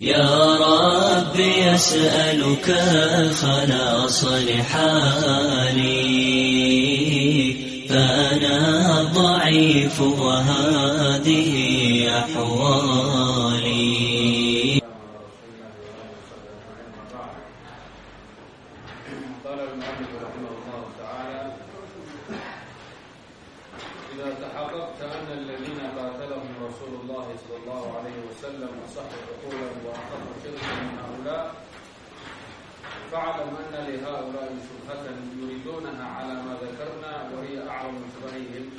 يا ربي أسألك خلاص لحالي فأنا ضعيف وهذه أحوالي فاعلم أن لهؤلاء شبهة يريدونها على ما ذكرنا وهي أعظم شبههم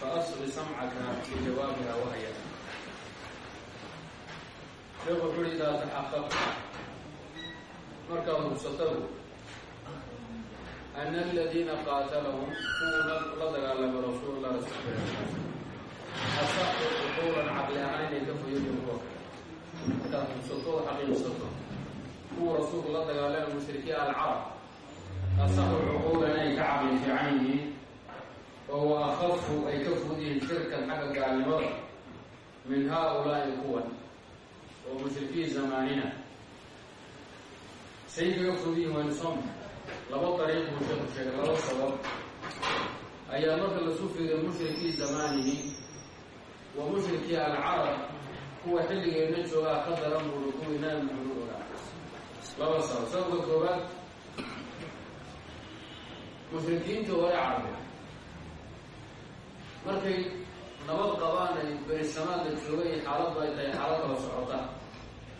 فأصل سمعك بجوابها وهي شيخ وحول إذا تحققت markaad hubsatadu ana aladiina qaatalahum kuwa la dagaalamay rasuulullah rasulka asaxu cuquulan caqli ahaan inay ka foyadin kuwa kale markaad hubsato oo xaqiiqsato kuwa rasuulku la dagaalama mushrikiin alcarab. Asaxu cuquulan inay ka caqli fiican yihiin oo wa akhafu ay ka fud yihiin shirkan xagga gaalnimada min haa-ulaa'i kuwan oo mushrikiin zamaanina. Say kaga fogyihin waynu soo maray laba dariiq buu sheeku sheegay laba sabab. Ayaa marka lasu fiiriyo mushrikii zamaanihi wa mushrikii alcarab kuwa xilligeena joogaa ka daran buuri laba sabab sababka koobaad mushrikiinta hore carbe markay nabad qabaan ay berisamaadla jooga iyo xaaladdu ay tahay xaalad kala socota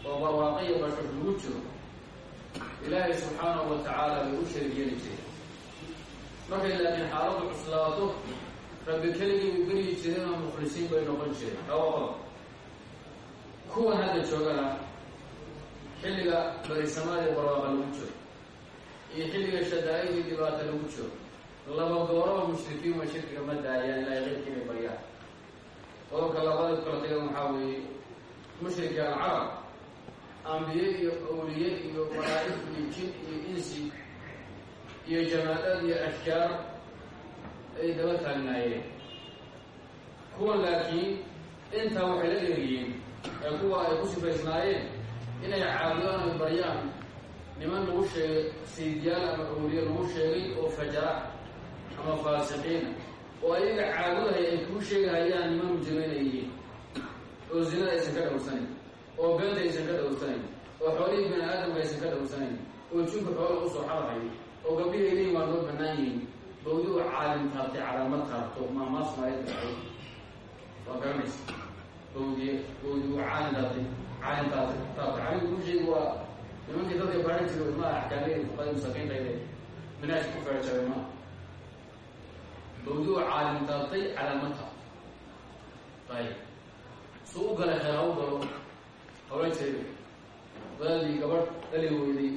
oo barwaaqiyo bashash lagu jiro ilaahay subxaanahu wa tacaala bay u sharig yeeli markay laakiin xaaladdu cuslaato rabbi keligii bay beryi jireen oo mukhlisiin bay noqon jireen laba kuwan hadda joogana xilliga berisamaadee barwaaqa lagu jiro iyo xilliga shadaa-idii dhibaata lagu jiro laba gooraba mushrikiin way shirkiga ma daayaan ilaahay qeybkii bay baryaan qodobka labada kala tagan waxaa weeye mushriki alcarab ambiye iyo awliye iyo malaa'ig iyo jin iyo insi iyo jamaadad iyo ashjaar ay daba taagnaayeen. Kuwan laakiin intaa waxay la dheeriyiin ee kuwa ay ku sifaysnaayeen inay caabudaan ay baryaan. Niman lagu sheegay sayidyaal ama awliye lagu sheegay oo fajara ama faasiqiina oo ayaga caabudahaya ay kuu sheegahayaan niman mujrimiin ay yihiin. Oo zinada aysan ka dhowrsanayn oo beenta aysan ka dhowrsanayn oo xoolihii bini aadamka aysan ka dhowrsanayn oo jinku xoola u soo xadahayo oo gabdhihii leyin waa loo banaan yihiin. Bawdi u caalim taartay calaamad taarto maamaas dhacay waa garanaysa bawdiye bawdi u caalim taartay caalim taartay taartay caalim sheegi waa nimankii dadka baahan jiro ilmaha axkaamiyada fuqada musakiintayde minaajka ku feerjabay maa bawdi u caalim taartay calaamad taarto ayib su u galay khayr ha u galo hawla jeeda wadaadii gabadh dhali weyday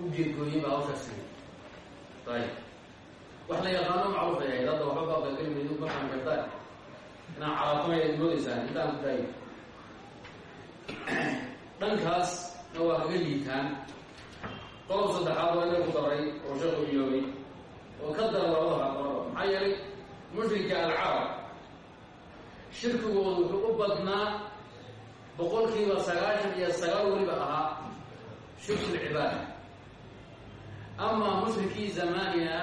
u geedgooyin baa hawshaas siiyay ayib wax la yaqaano macruuf ay ahayd hadda waxba baaqda kelimeedu markaan gartaan inaan calaaqamay moodaysaan intaan ku daayo dhankaasna waa kaga liitaan qodob saddexaad waa inay ku daray oo sheekhu iloobay oo ka dara labada haqoraba maxaa yeelay mushrika alcarab. Shirkigoodu wuxuu u badnaa boqolkiiba sagaashan iyo sagaal weliba ahaa shirku lcibaada amaa mushrikii zamanina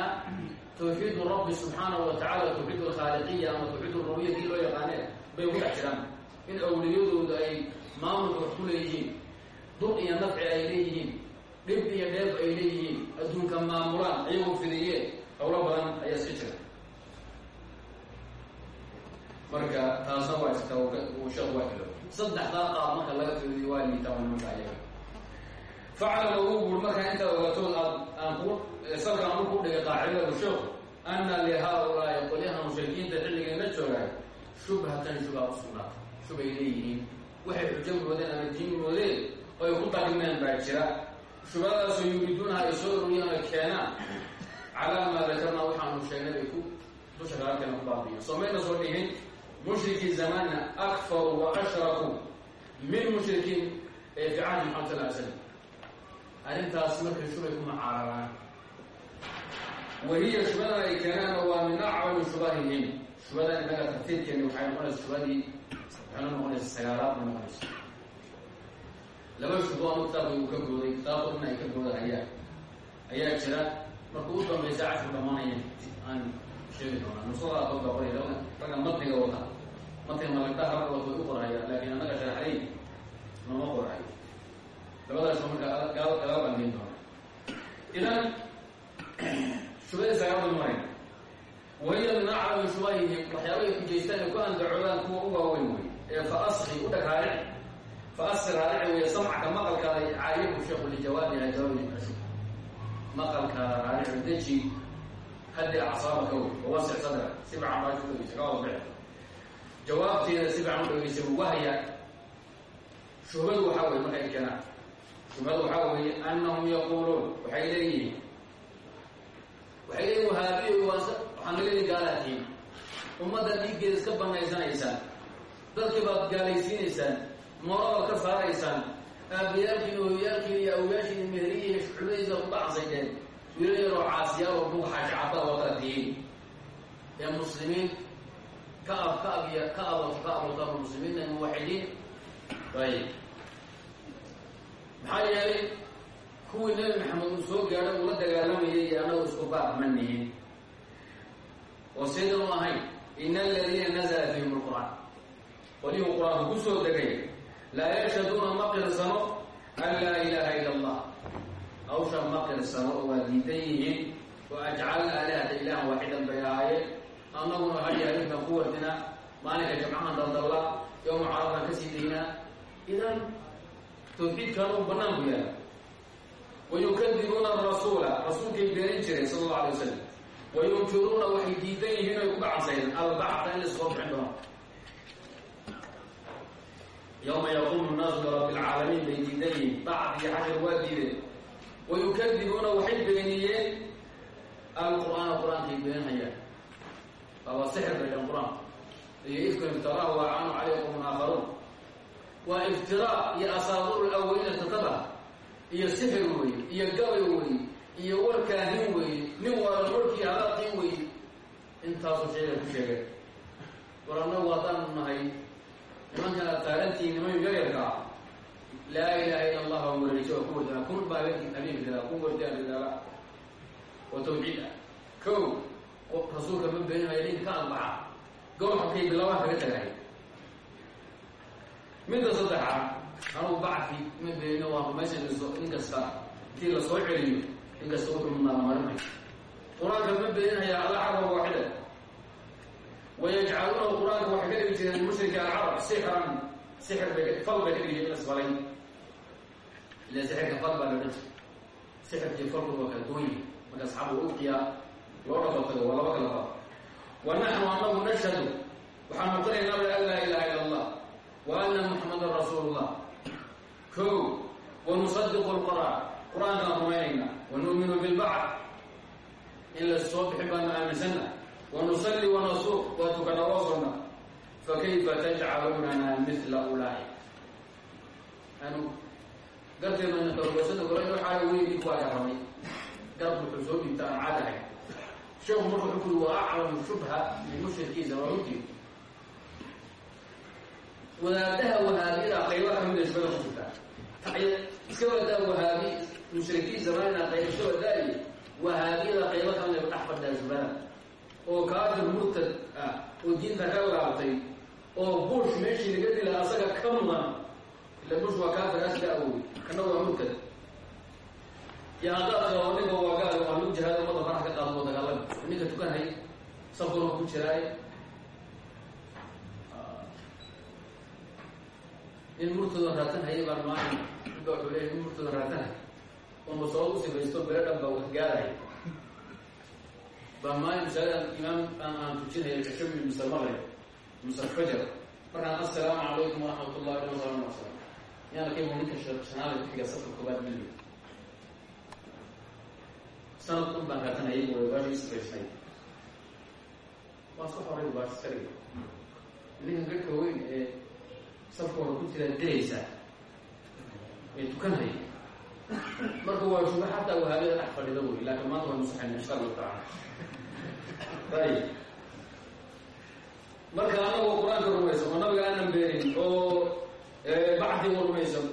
tawxiid rabbi subxaanahu wa tacala tawxiid alkhaaliqiya ama tawxiid rubiya kii loo yaqaanee bay ku dhex jiraan. In awliyadooda ay maamulka wax ku leeyihiin. Duq iyo nafci ay leeyihiin. Dhib iyo dheeb ay leeyihiin. Adduunka maamulaan ayagu fidiyeen howlo badan ayaa iska jira. Marka taasna waa iska sheekh waa kalo saddexdaa qaab marka laga fiiriyo waa liitaa nimanka ayaga. Faclam ugu buur markaa intaad ogatood aad aan ku salka aan ku dhigay qaacidadu sheekhu ana lihaa-ulaa'i qolyaha mushrikiinta xilligeena joogaay shubhatan shubha u sugnaata shubay leeyihiin waxay xujo moodeen ama diin oo ay ku dagmeen baa jira. Shubhadaasoo yuriiduunaha ay soo ururiyaan ay keenaan. Calaa maa dakarnaa waxaanu sheegnay bay ku dusha kalakeena ku baabiyan soo mayna soo dhihin mushrikii zamanina akfaru wa ashrakuu min mushrikiin ee fi cahdi maxamed sal l arrintaas markay shubay ku macaararaan wahiya shubada ay keenaana waa min acwali shubahihim shubada innaga tartiibkeeni waxay noqonaysa shubadii waxayna noqonaysa sagaalaad bay noqonaysa laba shubo ama kitaabka uu ka gooday kitaabka in ay ka goodahayaan ayaa jira marka u dambaysa cashir dhamaanaya aan sheegi doonaa nusada dad baa qoraya ragga matniga wata matniga malagtaha ragga wata way u qorhayaan laakiin annaga sharaxday nama qorhayo labadaas marka gaal gala bangeyn doona idan shubadii sagaal maray wahiya min aclami shubahihim waxyaabahay ku andacoodaan kuwa u waaweyn wey ee fa aski u dhag raarici fa asir raarici wey samcaka maqalkaada caaliyahu sheekhu lijawaabiha jawaabi ashub maqalkaada raarici deji haddi acsaabaka wey wawasic sadra si fiican baa u dhegeysa ka wada bici jawaabteeda si fiican u dhegeysa wahya shubadu waxaa weye markay keenaan shubhadu waxaa weeye anahum yaquuluun waxay leeyihiin. Waxay leeyihiin wahaabiyo waxaan ummadda dhiiggeeda iska banaysanaysaan dadkii baad gaalaysiinaysaan moorada ka saaraysaan aabayaalkiin hooyaalkiin iyo awyaashiin meheriyihi shuxubaysa ku dhacansaydeen wiila yaroo caasiyaal oo buga xaashacabada oo kala tihiin ee muslimiin ka ab ka ab ka abato ka abato muslimiinta muwaxidiin ayib maxaa yeelay kuwii nabi maxamed uu soo gaadho uu la dagaalamayay iyo annagu isku baaq ma nihin oo sidan u ahayn ina aladiina nazala fihim lqur'aan qolihuu qur'aanku ku soo degay laa yashhaduuna ma qirsano an laa ilaaha ila allah hawshan ma qirsano oo waa diidan yihiin wa ajcalna alihata ilahan waaxidan bay ahaayeen annaguna hadyahalinkan ku wardina maalinka jamcahan daldalla yowma carabaan ka sii daynaa idan tawxiidkan uu banaanku yaalla wayukadibuuna arasuula rasuulkay beenin jiray sala allau alay wasalam wayunkiruuna waxay diidan yihiin oy ku gacansaydeen albacta in laskoo bixin doono yawma yaquumu nnaasu lirabbi lcaalamiin bay diidan yihiin bacd iyo xashar waa diideen wayukadibuuna waxay beeniyeen alqur'aana qur'aankay beeninhayaan waaba sixir bay dhan qur'aanku iyo ifkan iftaraahu wacaanu caleyh qowmun aakharuun waa iftiraa iyo asaadiru lawaliina tataba iyo sixir weeye iyo gabay weeye iyo warkaahin weeye nin waala warkii hadaaqin weeye intaasoo sheega ku sheegeen war annagu haddaanu nahay nimankan aad taarantihiin niman yaryarkaa laa ilaha ila allah waa wareejiy oo ku wardana kun baa kun wardaan ridaala oo tawxiid ah ko rasuulka ma beeninayo ninka ka anbaxa gowxakay bilabaa kaga tagahay midda saddexaad anugu bacfi ma beenino waa rumaysan in kasta intii la soo celiyo in kasta wuxuu mudnaamarinay qur'aanka ma beeninaya alla carab waaxida wayajcaluunahu qur'aanka waxay ka dhigi jireen mushriki alcarab sixran sixir bay fal bay ka dhigi isbalay ila sixirka fal baa loodhan jir sixirkii falku waa kala duwan yihi marka asxaabu uqiyaa loo dhaqotago waa laba kala fal wa naxnu anagu nashhadu waxaan muqinaynaa an laa ilaha ila allah wa ana muxamadan rasuulu llah ko wanusadiqu lqur'aan qur'aankaan rumaynayna wanu'minu bilbacd in la soo bixin baanu aaminsana wanusali wanasuuq waa tukana waa sunna fakayfa tajcalunana mila ulaa'i anu garteedana karubaysada kore waxaa weydii kuwaa garamay garab wuxuu soo dhiibta aan caadahay sheekhu marka wuxuu kuri waa aclamu shubha min mushrikii zawaaruti wadaadaha wahaabiyada qayba kamida shubada ku jirtaa iska wadaa wahaabi mushrikiin zamanina qayb iska wadaayi wahaabiyada qaybo kamida ku dhex fadhaa shubada oo kaafir murtad ah oo diinta ka laabtay oo bush meeshii laga dila asaga ka mudan ila bush waa kaafir asla awoy kana waa murtad. Iyo haddaad qabo ninka waa gaal waa lagu jihaada umada farax ka qaado oo dagaalami ninka tukanhay safurka ku jiraay in murtooda raatan hayay baan maalin ninka wuxuu leeyahy in murtooda raatan hay. Oo masoo u sifaysto bere dhan baa waxgaaraya baa maalin masaaladan imaam aan aan tujinaya min mise maqrib mise fajar markaan assalaamu calaykum waraxmat ullahi wasalam yaan arkay ninka shanaada kuxiga safka koobaad mili sanad dhan baan raatan hayay way baashi sifaysnay waa iska horay baashi iska dhigay ninkan garhka weyn ee safka hore ku jira dilaysaa ee tukanhaya marka waa shuba xataa wahaabiyada dhex fadhida wey laakiin maanta waa nusaxayna insha allahu tacala ayib marka anagoo qur'aanka rumaysan oo nabiga aanan beenin oo bacdiga rumaysan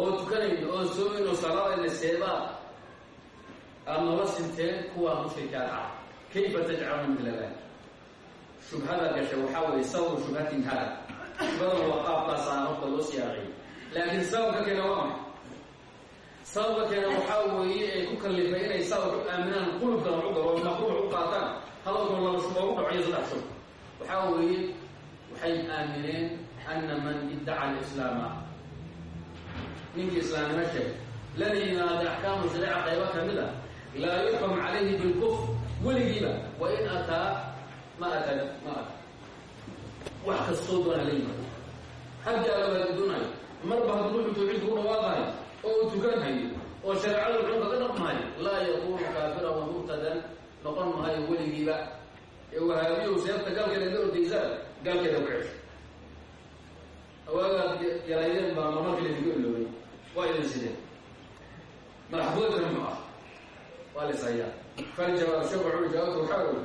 oo tukanayno oo soomayno salaadayna seebaa aada noola sinteen kuwaa mushrikaad ah. Kayfa tajcaluna mila dalik shubhada gasha waxaa weeye sababu shubhatin hada shubhadan waa qaabkaasaa horta loo siyaaqay laakiin sababka keena waa maxay? Sababka keena waxaa weeye ay ku kallifay inay sabab u aaminaan qulubkana u galo maqruux u qaataan hadalkuna laba shub oogu dhaciyo saddex shub waxaa weeye waxay aamineen ana man iddaca alislaama. Ninkii islaamnimo sheeg lana yimaada axkaamu shariica qaybo ka mid a laa yuxkam calayhi bilkufr weligiiba wa in ataa ma ata ma ata wax kastoo doona la yimaado haggaala baa doonayo marba hadduu wuxuu tawxiidka u dhawaaqayo oo uu tukan hayo oo shareecada wuxuu kaga dhaqmayo laa yakunu kaafiran wa murtadan noqon maayo weligiiba. Ee wahaabiyow seefta gaalkeeda ka ordaysaan gaalkeeda ku cesho. Awaagaad yaraydeen baa marmarkii ladiga iloobay waa idin sideen. Madaxdoodana mu ah waa lishayaa faljawaab sheekh wuxuu jawaabta waxaa oy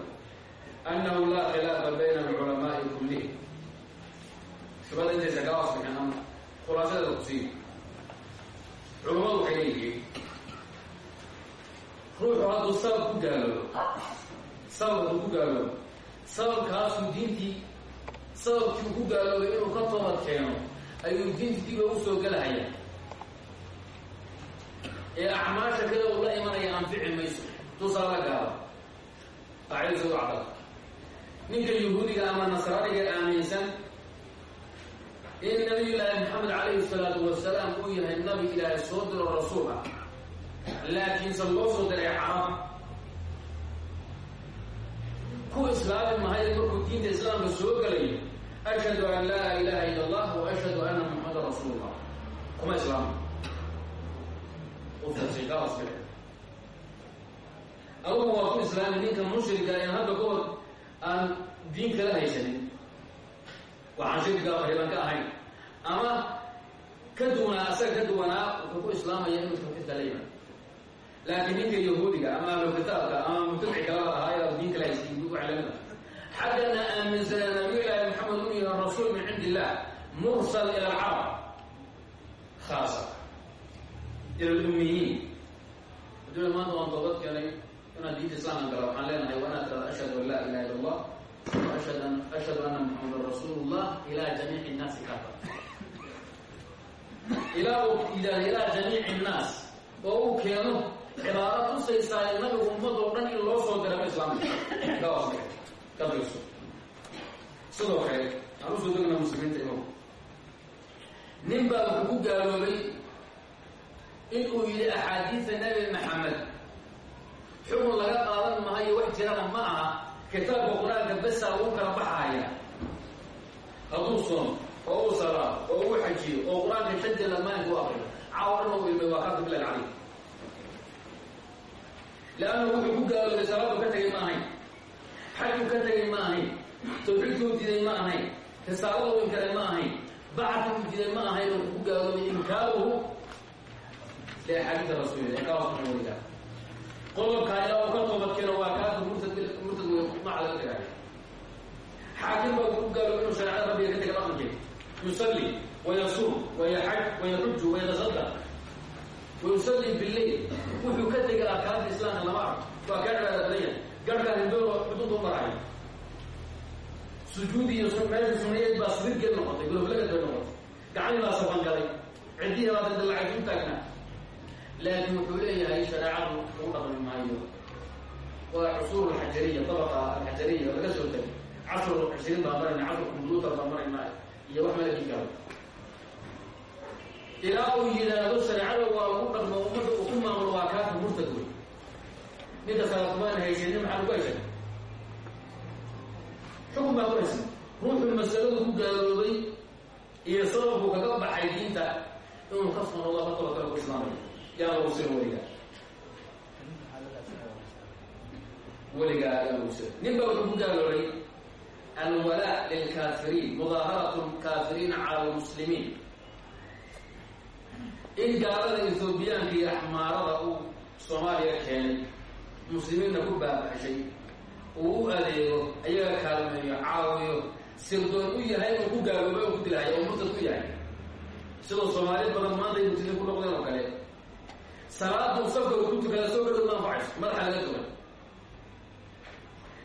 annahu laa khilaafa bayna alculamaai kullihim. Shubada intaysa kaa asbixin ama khulaasadeeda kusiiyo culamadu waxay leeyihiin ruuxu hadduu sabab ku gaaloobo sabab hadduu ku gaaloobo sababkaasuu diintii sababkii uu ku gaaloobay inuu ka toobad keeno ayuu diintii diba u soo gelahaya ee acmaasha kada uu la imanaya anfici mayso tusaala gaalo qaacidasa u ninka yahuudiga ama nasraaniga aaminsan in nabiyullaahi maxamed calayhi salaatu wasalaam uu yahay nabi ilaahay soo diro rasuul laakiinse loo soo diray carab ku islaami mahayo markuu diinta islaamka soo gelayo ashhadu an laa ilaha ila allah wa ashhadu anna muxamadan rasuul llah kuma islaama adugu waa ku islaami ninka mushrika en hadda kahor aan diin kala haysanin waxaan shirkiga qariiban ka ahayn ama ka duwanaa asaga ka duwanaa wuxuu ku islaamaya laakiin ninka yahuudiga ama ahlu kitaabka ama mubtadici kalaba ahaayo diin kala haystin walamida xaggana aaminsana nabiyullaahi maxamed uu yahay rasuul min cindi illah mursal ila alcarab khaasa ila lumiyiin adduunya maanta waan toobad keenay inaad diinta islaamka gala waxaan leenahay waa inaad tirada ashhadu an laa ilaha illa allah ashhadu an ashhadu anna muxamadan rasuulullah ilaa jamiici innaasi kafa ilaa uu yidhahda ilaa oo uu keeno cibaaro tusaysaa nabigu ummadoo dhan in loo soo dirama islaamka. Ka dirso sidoo kale aan u soo degna muslimiinta imo nin baa wuxuu ku gaaloobay inuu yidhi axaadiida nebi maxamed. Xukun laga qaadan maayo wax jirana ma aha kitaabka qur'aanka besa uu kala baxaya hadduu soom oo uu salaa oo uu xajiyo oo qur'aanka lamaanka u akriyo caawaran u ilmay waa kaafir bilal caleyh leanna wuxuu ku gaaloobay salaadu ka tegay ma ahayn. Xajku ka tegay ma ahayn. Tawxiidkuu diiday ma ahayn. Risaalada u inkaray ma ahayn. Bacadkuu diiday ma ahayn wuxuu ku gaaloobay inkaaruhu liaxaadiida rasuulillah inkaarasuna weligaa qodobkaa ilaa uu ka toobadkeeno waa kaafir murtad murtad wey maca laga tagaayo xaakim baa wuxuu ku gaaloobay inuu shareecada rabbiga ka tega dhaqankeeda wayaxaj wayaxuju wayatasadaq wayusalli billayl wuxuu ka tegay arkaanta islaamka lama arko waa kaa cibaada badanya garhkaa hindooda xuduud u marayo sujuudi iyo meesha sunayeed baa srirgeed noqotay goloflagad bay noqotay gacanii baa sabangalay ciddihii baa daldalacay u taagnaa laakiin wuxuu leeyahay shareecadu lagu dhaqmi maayo waa cusuur alxajariya dabaqa alxajariya laga soo tegay casru cishriin baa marayna casru combyuutar baa marayna iyo wax malaki karo ilaa uu yidhaahdo shareecada waa lagu dhaqmo ummadda uu ku maamulo waa kaafir murtad wey ninka salaatumaana haysanin maxaa lagu haysan xukun baa ku haysan ruuxuu masaladu ku gaaloobay iyo sababku kaga baxay diinta inuu ka sonodo ka toba kale ku islaamaya yaa lagu sira weligaa weligaa yaa lagu sira nin baa wuxuu ku gaaloobay alwalaa lilkaafiriin mudaaharatu lkaafiriina cala lmuslimiin in gaalada ethoobiyaanka iyo axmaarada uu soomaaliya keenay muslimiinna ku baabaxshay uu u adeego ayaga kaalmeeyo caawiyo sirdoon u yahay oo ku gaaloobay oo ku dilahaya oo murtad ku yahay. Sidoo soomaali badan maanta ay muslimiin ku salaadu safka ku tukada soo gadhow ma anfacayso madaxa laga tugan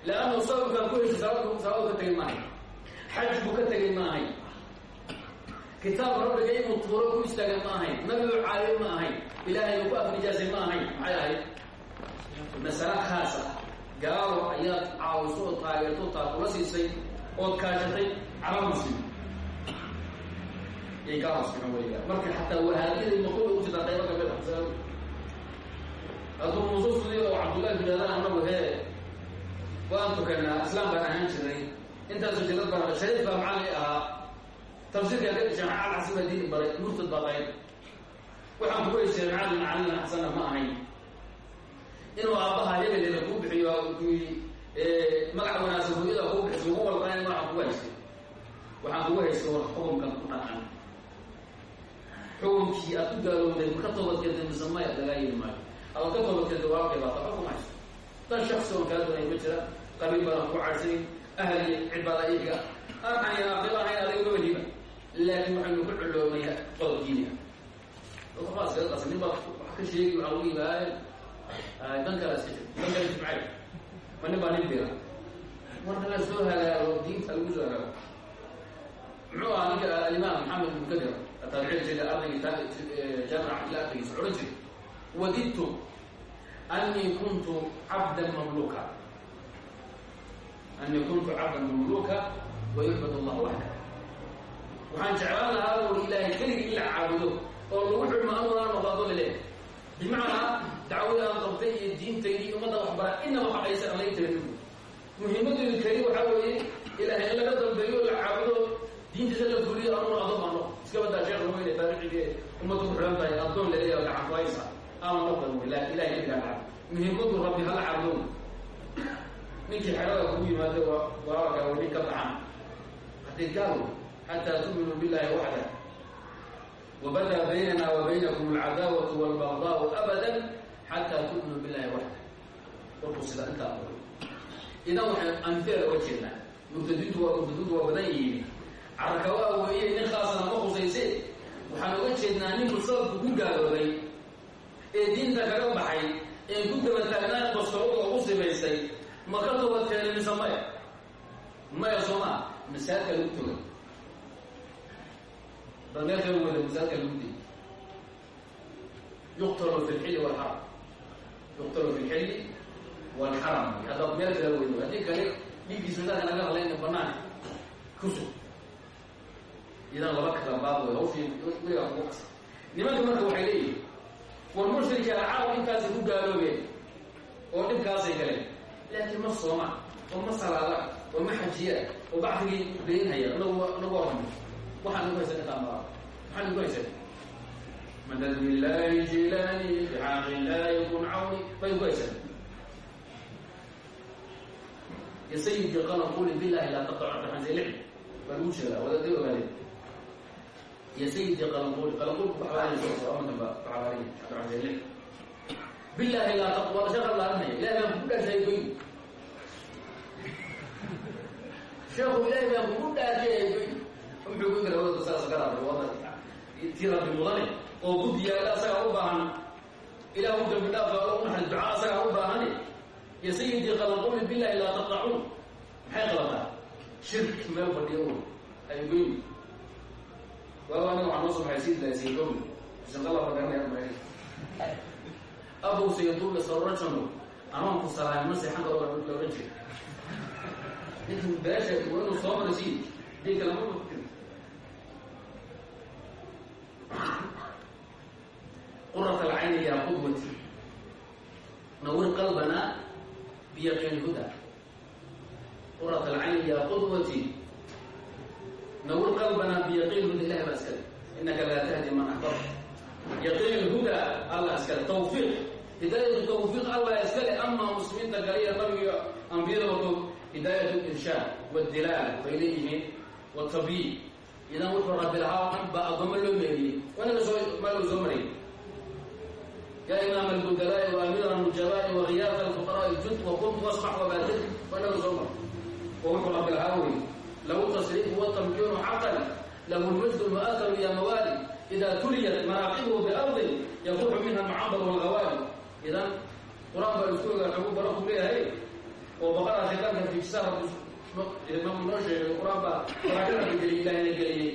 leannu sababkaan ku heshay salaadku salaadu ka tegay maahay xaj buu ka tegay ma ahayn kitaab rabbiga inuu tuuro ku istaaga ma ahayn. Nabigu caalim ma ahayn. Ilaahay uu ku afrijaasay ma ahayn. Maxay ahayd? Masale khaas ah. Gaalo ayaad caawiso oo taageerto taakula siisay ood kaashatay calal muslim. Iyo gaalo muslima weligaa marka xataa wahaabiyada maquula u jirtaa qaybo ka mid ah masaladu hadduu nusuustudii oo cabdullahi bilaadaan anagu hee waan tukanaa islaam baan ahaan jiray. Intaasu jilad bara shariif baa macalli ahaa tafsiirka ka dhashay maxaal xasan baa diini baray murtad baa waxaan kugu heshay macalin calina xasana ma ahayn. Inuu aabbaha hebeleeda kuu bixiyo kuyi magac wanaagsan hooyada kuu bixiso ugu walqayn waxaan kugu haystay waxaan kugu haystay war xukunkan ku dhaqan. Xukunkii aad ku gaalowday ma ka toobadkeeda mise maya lagaa yiri maayo. Aba ka baa taxa kuma haysto dan shaksi oon kaa doonay ma jira qabiil badan ku cadhsanin ahli cibaada iyaga arxan iyo aakhiro ahayn laakiin waxaynu ku culoomay qodob diiniga dadka baa iskaga qasan nin baa wax ka sheegi waxaa lagu yimaadeen dan kale iska jir dan kale jimcay ma nin baa nin bira marka la soo hagaago diinta lagu soo hagaago muxuu ahaa ninka alimaam maxamed ibn kadir taabiciin jira ardaygii jaamic cabdillah ardaygiisa odhan jiray wadidtu أني كنت عبدا مملوكا أني كنت عبدا مملوكا ويعبد الله وحده waxaan jeclaan lahaa uu ilaahay keligii ila caabudo oo lagu xidhmo anuunaan noqdo leh bimacnaa dacwada aan qabtay iyo diintaydii ummadda waxbara inaba xaqaysa aan laga tegin muhiimadeedu keli waxaa weeye ilaahay in laga dambeeyo la caabudo diintiisa la fuliyo anuuna adoon baan noq iska badaa sheekh weyne taabicigee ummaddu ku xidhan tahay addoon laleeyaha gacan ku haysa. Ama noqdan wey laakin ilahay keligaa caabudo muhiimadu rabbi hala caabudo. Ninkii xerada kugu yimaado waa nin ka baxan. Haddii gaalo xataa tu'minuu billahi waxda wabada baynana wa baynakum alcadaawatu walbagdaau abada xataa tu'minuu billahi waxda warkuu sida intaa aqoy idan waxay anfeer oga jeednaa murtadiintu waa murtadiintu waa badan yihiin carakawaa weeye nin khaasana ma khusayse waxaan oga jeednaa ninku sababku ku gaaloobay ee diinta kaga baxay ee ku daba taagnaa bastoooda ugu sibaysay ma ka toobadkeena mise maya maya soo maa masaajka lagu toga bal meel kala wada masaajka lagu diy yuqtalu fi lxilli walxaram yuqtalu fi lxilli walxaram haddaad meel kala weydo haddii kale dhiiggiisa masaajka naga hadlayna banaan kusug idan laba kala baab wey hawshii weligaa kugu qasa nimanka marka waxay leeyihiin war mushrika alcarab intaasay ku gaaloobeen oo dhibkaasay galeen laakiin ma sooma oo ma salaada oo ma xajiya oo bacdigii beenhaya nagu nagu waxaan lagu haysanin qaanbaa maxaan lagu haysanin madad bilahi jilani bixaaqilahi kuncawi bay ugu haysanin ya sayidii qalan quli bilahi laa taqtacu taxanzilin baa lagu sheegaa wadaday ogaadeen ya sayidii qalan quli qalan qulku baxbaanaysa waa makanba baxbaanay taxanzilin bilahi laa taqwa shaqan laaranaya ilahi baan kugu dhaafay goyn sheekhu ilahi baan kugu dhaafay goyn شيء يقول شيخ لا لا كل شيء يقول هم يقول له هذا صار سكرات الوضع تيرا بالمضارع وقد يا لا سكر أربعا إلى وجه بالله فأقول نحن الدعاء سكر أربعا يا سيدي قلنقول بالله لا تقطعون محي غلطها شرك ما يفضلون أي يقول والله انا مع نصر هيسيد لا يسيدهم عشان الله رجعنا يا ابراهيم ابو سيدول سرجنه امام الصلاه المسيح حاجه ولا لو رجع لكن باشا يقولوا صوم نسيت دي كلام قرة العين يا قدوتي نور قلبنا بيقين الهدى قرة العين يا قدوتي نور قلبنا بيقين الهدى الله أسكت إنك لا تهدي من أحببت يقين الهدى الله أسكت توفيق هداية توفيق الله أسكت أما مسلمين تقريبا النبي أنبياء هداية الإرشاد والدلال وإليه والتبيين إذا وحر رب العالمين بأضم اللومي وأنا ما له زمري يا إمام البدلاء وأمير النجباء وغياث الفقراء الجد وقمت واصبح وبادر وأنا له زمر ووحر رب العالمين له تصريف والتمكين حقا له المجد المآثر يا موالي إذا تليت مراقبه بأرض يفوح منها المعبر والغوالي idan qur-aan baa isku ogaa lagu baro ku leeyahay oo baqara shaydaanka fijisaha imaam noo sheegay qur'aan baa baraakada geliy ilaahina geliyey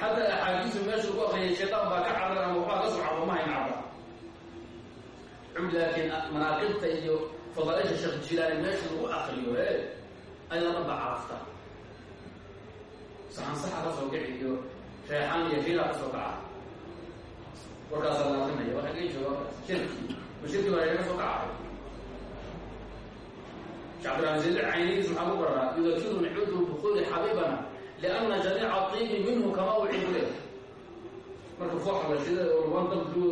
xataa axaadiisu meesha lagu akriyay shaydaan baa ka carar ama waxbaa ka soo cabo ma hayn cabra laakiin manaaqibta iyo fadaaisha sheekh jilaani meesha lagu akriyo e ayada dhan baa carafta saxan saxa ka soo kici iyo reexan iyo fiila ka soo kaca. Warkaasa la akrinaya waxa laga jooga shirki. Ma shirki baa ka soo kacay shacbdilcaziz caynigiis maxaa ku baraa yudakiruni cudu bukuli xabibana liana jamiica tiibi minhu kama ucidu leh marka fooxa la shida oo laban dabdu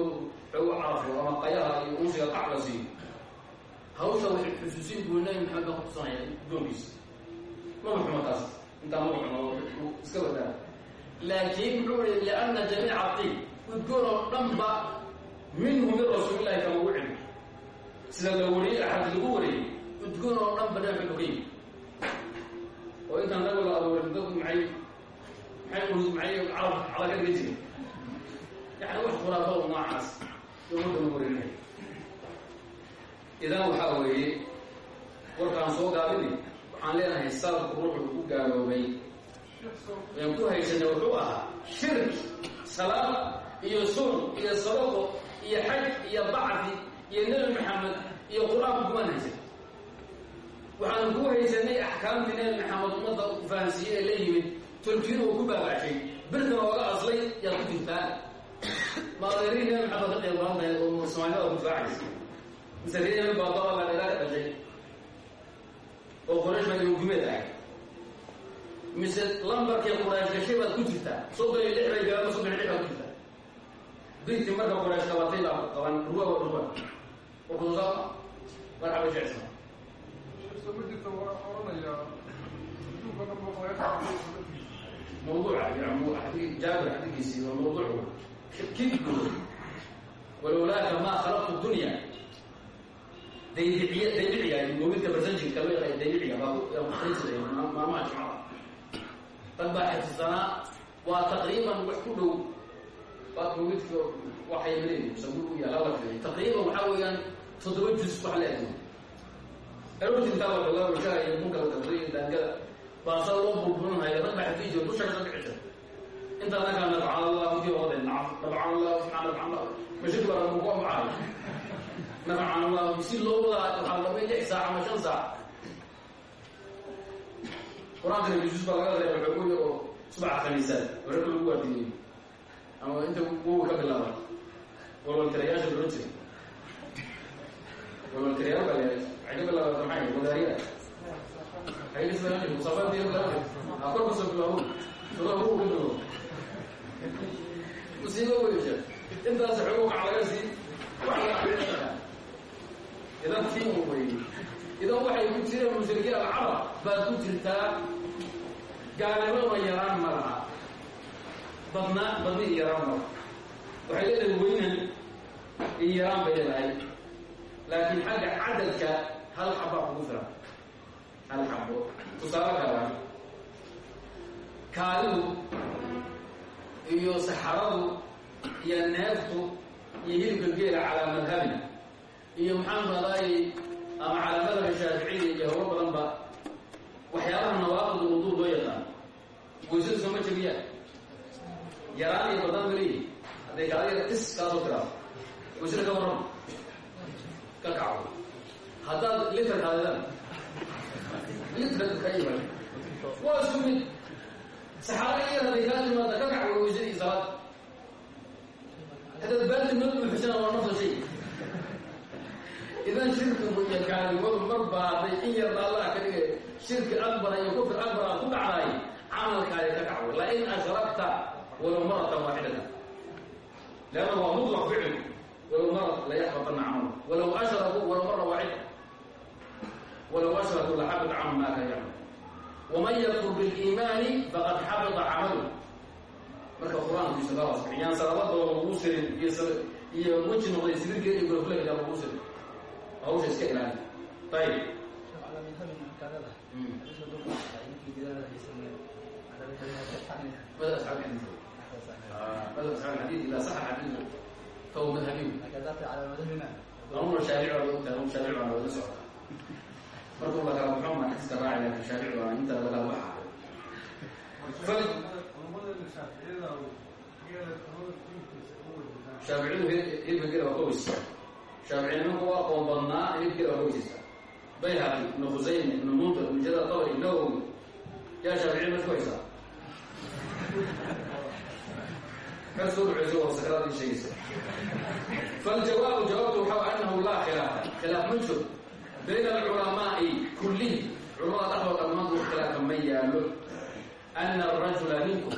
u carafo ama qayaha iyo unsiga qac la siiyo hawsha waxay xusuusin buu nabi maxamed baa kutusanaya doonkiisa maba xumo taas intaa maba xumo iska wadaa laakiin muxuu i liana jamiica tiib udgoon oo dhan ba minhu min rasuulillahi kama sida la wariyey axad lagu wariyey udgoon oo dhan ba nabi ka yimi oo intaan nabi la abuurin dadku maxay carab calaga dhiga jire yani wax khuraafo noocaas umada lagu warinay idan waxaa weeye warkaan soo gaabini waxaan leenahay salafku ruuxu ku gaaloobay. Aan ku haysanay wuxuu ahaa shirk salaad iyo sun iyo sadaqo iyo xaj iyo bacdi iyo nebi maxamed iyo qur'aanku kumaan haysan waxaan ku haysanay axkaamtii nebi maxamed ummadda fahansiiye ee la yimid tolkiin uu ku baabacay birkan ooga aslay yaad ku jirtaan maadeerihi nebi maxamed ka qayb tahay oo soomaalida ku difaacaysa mise ree nebi baabaa la dheeraad dhashay oo qoraysh baa hukumeed ahay. Mise lambarkii quraysh gashay baad ku jirtaa soddon iyo lix bay gaama soddon baad ku jirtaa birti marka quraysh qabatay baa qaban ruwa wa ruwa. Warkususaa marxaba jecsa موضوع يعني حديث جابر حديث موضوع كذب ولولاك ما خلقت الدنيا ديدعية ديدعية يعني موجودة برزنجي كلمة ديدعية ما خلص ما ما شعر طبعا السنة وتقريبا وحده موجود في وحي منين يسموه يا لا تقريبا وحاول تدوج aroorti intaa baa looga warshahaya munkala kabdaiyo daangada. Baa saa loo burburinhaya rag baa xafiijiyo dusha ka kicisa intaa nakaa nabcaan allahu fii waday nacaf nabcaan allahu fiica nabcaan allah. Mashir baa lagu koo macay nabcaan allahu si loo wadaa lix saac ama shan saac. Qur'aanka rabisus baa laga reebay xoogoya oo oh, subaxa khamiisaan wararka lagu waadiniyo ama inta wowa ka bilaaba walwaltirayaasha loo jira walwaltirayaal maxay wadaariya hay isla musabati la akor ku soo bilaawo sura uu ku bilo musiibo weeye intaas xoog ka laga sii wax la xiriirta idan tii uu weeye idan waxay ku jireen mushrikiin al-arab baa ku jirtaa gaalimo ma yaraan ma laha badna badni yaraan ma waxay leedahay weynan iyo yaraan bay leedahay laakiin xagga cadadka hal xaba ugu filan hal xabo tusaale kala kaalidu iyo saxaradu iyo neeftu iyo hilibka geela calaa madhabin iyo maxaan raadaay ama calaa madhab shaaficiyya iyo howlo badanba waxyaabaha nawaaqid wudu loo yaqaan. Weysadu sama jebiyaan yaraan iyo badan maleeyihi hadday kaadiga tis kaasoo tiraa weysada ka warrama ka kacdo haddaad liter kaadidaan litra ka yimaad waa isku mid. Saxaaba iyo hadday kaa timaada ka kac weysadii salaad. Haddaad baaldi mad buuxisana waa nafsa shay idan shirkigu iyo kaalimadu mar baa hadday in yarna allah ka dhigay. Shirki akbara iyo kufr akbar aad ku dhacdaay camalkaadi ka kacwo lain ashrakta walow maratan waaxidatan. Leanna waa mutlaq ficil. Walow marat layaxbatanna camalu walow ashrakuu walow mara waaxida walow ashrakuu laxabit canhum ma kan yacmal waman yakfur biliimaani faqad xabita camalu marka qur-aankiisa kaa wasixiyaan salabadooda lagu sirin iyo iyo weji noqday sibirgeed iyo golofleeda lagu sirin hawsha iska ilaali ayib ماذا أصحاب الحديث ماذا أصحاب الحديث إذا صح الحديث fahuwa madhabiyu كذلك على مذهبنا anuma shaafici baa lagu tahay anuma markuu la kala baxo ma xadiiska raaci laakin shaafici baa inta la kala baxaayo shaaficiyadu hilibka gela waa kowis shaaficinimanku waa aqoon badnaa gela waa kowisiisa bayhaqi ibnu khusayme ibnu mundir ibnu jada tabri nawowi yaa shaaficiya meesha ku haysaa ka soo duceyso oo sakraad ii sheegaysa faljawaabu jawaabtu waxaa anahu laa khilaafa khilaaf ma jiro bayna alculamaai kullihim culamada dhexdooda dhammaantu khilaafa ma yaalo ana arajula minkum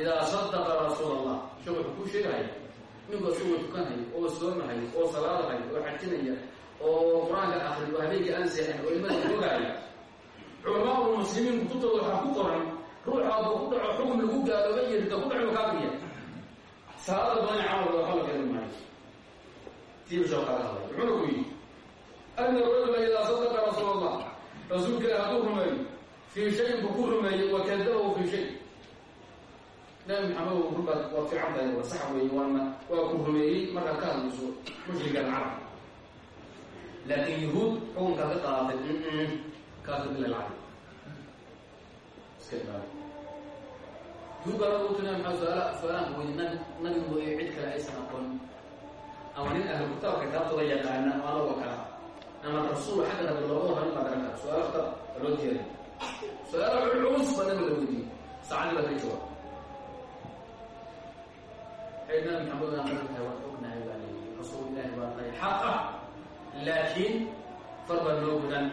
idaa sadaqa rasuul allah sheekh wuxuu kuu sheegaya ninku isagoo tukanhayo oo soomahayo oo salaadahayo oo xajinaya oo qur'aanka akriyo oo habeenkii aan seexan oo ilmada ogaaya culamaau muslimiin kutubtooda waxaa ku qoran ruuxa hadduu ku dhaco xukun lagu gaalooba yirta ku dhaco kaafiya salaada doona camal waa kala keeni maayo tiibu shoo kaga hadlay ana rajula idaa sadaqa rasuul allah rasuulka ilahi hadduu rumeeyo fii shayin buu ku rumeeyey wa kadabahu fii shay nabi maxamed runbaad waa fiican tahay waa sax weeye waana waa ku rumeeyey markaad ka hadlayso mushrikan carab laakiin yahuud xukunkaad ka qaadatay kaasoo bila lacag iska ilaali yahuud baa lagu tunaya maxaa su'aala su'aalaanka weydi nab nabigu iyo cid kale aysan aqoon ama nin ama rasuul xagga rabi looga horan baa garan su'aala kitaab waa loo jeeday su'aala culculus baa nabiga la weydiiyey saacadii baa ka jawaab nabi maxamed aan ognahay waan ognahay baa leeyihi rasuul ilaahi baa tahay xaqa laakiin far baa noo gudan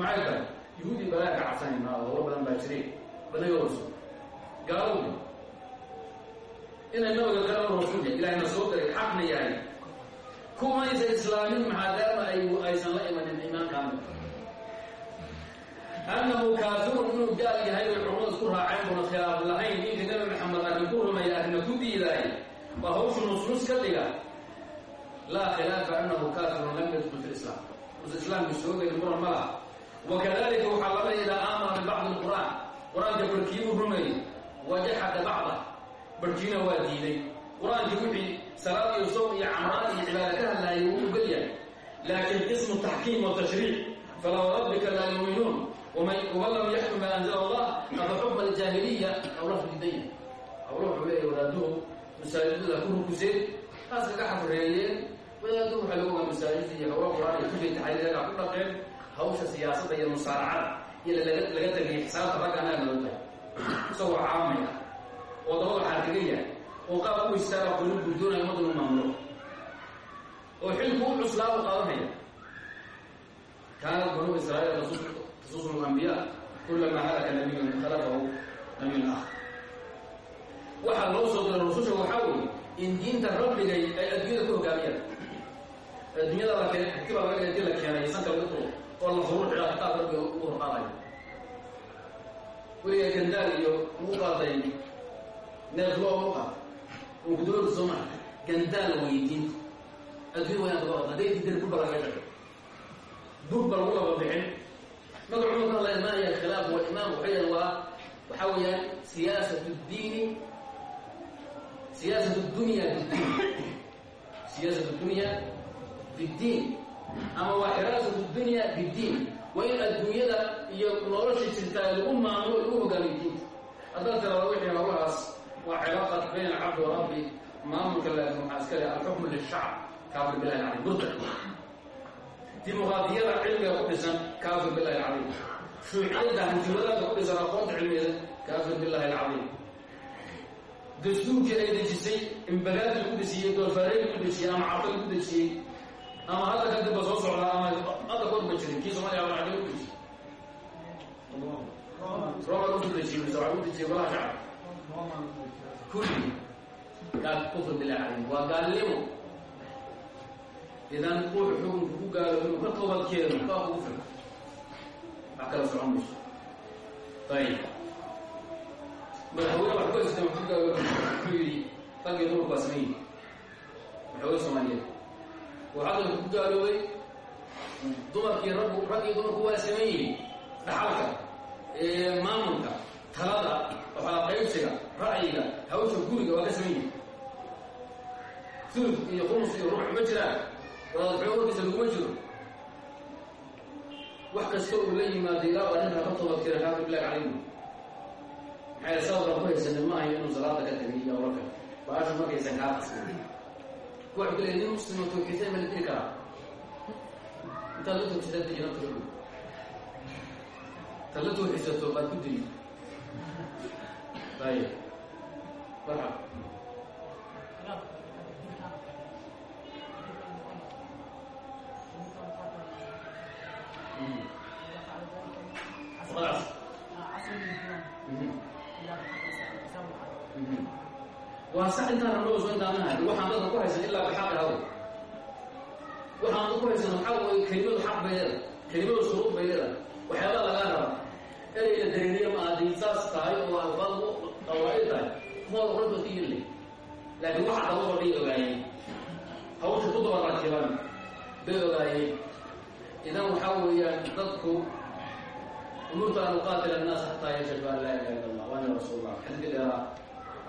maxay tahay yahuudi balaa oo howlo badan baa jiray banaga rasul gaalowdi inay nabiga kala rasuul ilahina soo diray xaqna yahay kumaysa islaamin maadaama ay aysan la imanin iimaan kaamil annahu kaafirun inuu gaal yahay bay culamada isku raaceen buna khilaaf lahayn. Ninka nabi maxamed arrin ku rumeeya arrina ku diidaay waa hawshu nusnus ka dhiga. Laa khilaafa annahu kaafirun lam yadkul fi lislaam usa islaamka soo gelin muran ma laha wakadalika waxaa lama idaa aamana bibacdi lqur'aan qur'aanka barkii u rumeeyey wajaxada bacda. Barkiina waa diiday. Qur'aankii wixii salaad iyo soom iyo camraan iyo cibaada ka hadlaayay wuu ogol yahay. Laakin qismu taxkiim wa tashriic. Falaa warabbika laa yuminuun. Waman lam yaxkum maa anzala allah. Afa xukma aljaahiliya awlahu didaya awla wuxuu leeyahy wadaaduhu masaajidada ku rukuseen taas kaga xafreeyeen wadaadu waxaa lagu ogaa masaajidda iyo hawla qur'aan iyo kufri taxriiraga ku dhaqeen. Hawsha siyaasadda iyo musaaracada iyo laga tegay xisaabta ragga anaa loo tahay. Isagoo caamay ah oo dabada xaarkaga yahay oo qaab u istaaga qulub gurdoonaya ummadda u maamulo oo xilku u cuslaa u qaadanaya kaana banuu israa'iil tasuusu lambiya kulamaa halaka nabiyun khalafahu nabiyun ah. Waxaa loo soo diray rususha waxaa weeye in diinta rabbigay ay adduunyada ku hogaamiyaan. Adduunyada la keenay xagti baa laga dhigay intii la keenay sanka laga tulo oo la furu xidhaa kitaab rabbiga ugu horqaadayo weliga gandaal iyo ugu qaaday neef loo ugu uu kudoori soo maha gandaal way diinta adduunya wayaan kaga hadday diidan burba laga dhigay burba lagu laba bixin. Magacu marka la imaanaya khilaaf walimaam waxay waa waxaa weeyaan siyaasat ddiini siyaasat dunya biddiin siyaasat dunya biddiin ama waa xiraasat dunya biddiin waa in adduunyada iyo nolosha jirtaa lagu maamulo lagu hogaamiyo diinta. Haddaad tiraado wixii hawlahaas waa cilaaqat bayn alcabdi wa rabbi maamulka laakin waxaa iska leh alxukmu lilshacb kaafir billahi alcaliim murtad dimuqraadiyada cilmiga ku dhisan kaafir billahi alcaliim shuuciyadda hantiwadaadka ku dhisan aqoonta cilmigeeda kaafir billahi alcaliim dastuurkii ay dejisay imbagaadki ku dejiyey doorfaareegi ku dejiyey ama caqali ku dejiyey ama hadda kadibba soo socdaa ama hadda korba jirin kii soomaliya waa ku dejiyey roma ku dejiyey mise waa ku dejiyey golaha shacab kulli kaa kufr billahi alcaliim waa gaalnimo. Idan ruuxu xukunka ku gaalo inuu ka toobad keeno kaa ugu filan wax kala socon mayso ayib. Madaxweyne ku gaalo wuxuu yidhi raggii dumarku waa sameyn madaxweyne soomaaliyeed. Oo hadalka ku gaaloobay dumarkii raggu raggii dumarku waa yihiin dhaxalka talada waxala qaybsiga ra'yiga hawsha guriga waa ka sameyn yihiin sulud iyo khumus iyo ruux ma jiraan. Wadaad xoog warkiisa laguma jiro. Wax kasta uu la yimaado ilaa arrintaa ka toobadkira kaafir bilahi calaykum maxay sababka ku haysanin ma ahayo inuu salaada ka tagay iyo warka? Baasha markaysan kaa qasbin. Wuxuu kale nin muslimo tawxiidsan ma la dili karaa? Intaad la tawxiisaad dejina tiro taad la tawxiisato baad ku dili طيب. برحب. خلاص. waa sax intaan rabno soo daaminahayno waxaan dadka ku haysan ilaa bixaqi hawl waxaan dadka ku haysan waxaa waye kelimadu xaq bayleeda kelimadu shuruud bayleeda waxyaabaa lagaa rabaa raba ereyla dareeriya ma hadii saas tahay oo alfaad qawaa'id tahay mood qoranta ka yille laakiin waxa daba fadhiy ogaayeen hawsha ku daba rakiban bay ogaayeen idan waxaa weeyaan dadku أمرت أن أقاتل الناس حتى يشهدوا أن لا إله إلا الله وأن رسول الله حديث الإراء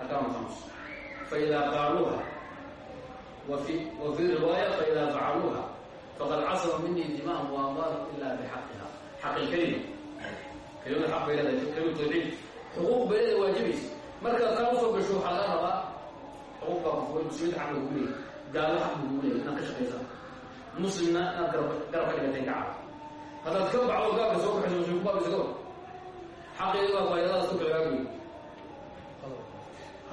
أركان خمس فإذا قالوها وفي وفي رواية kelimada xaq bay leedahay kelimatu tawxiid xuquuq bay leedahay waajibaysa markaad kaa soo gasho waxaa laga rabaa xuquuq baa kufuul muslimiinta xaq lagugu leeyahay gaalo xaq lagugu leeyahay inaad ka shaqaysaan muslimna inaad garab garab ka dhigatay gacab haddaad ka baxdo gaabka soo baxayso muslim kubaabisa ka war xaqiiga waayadadas ku galaagaagay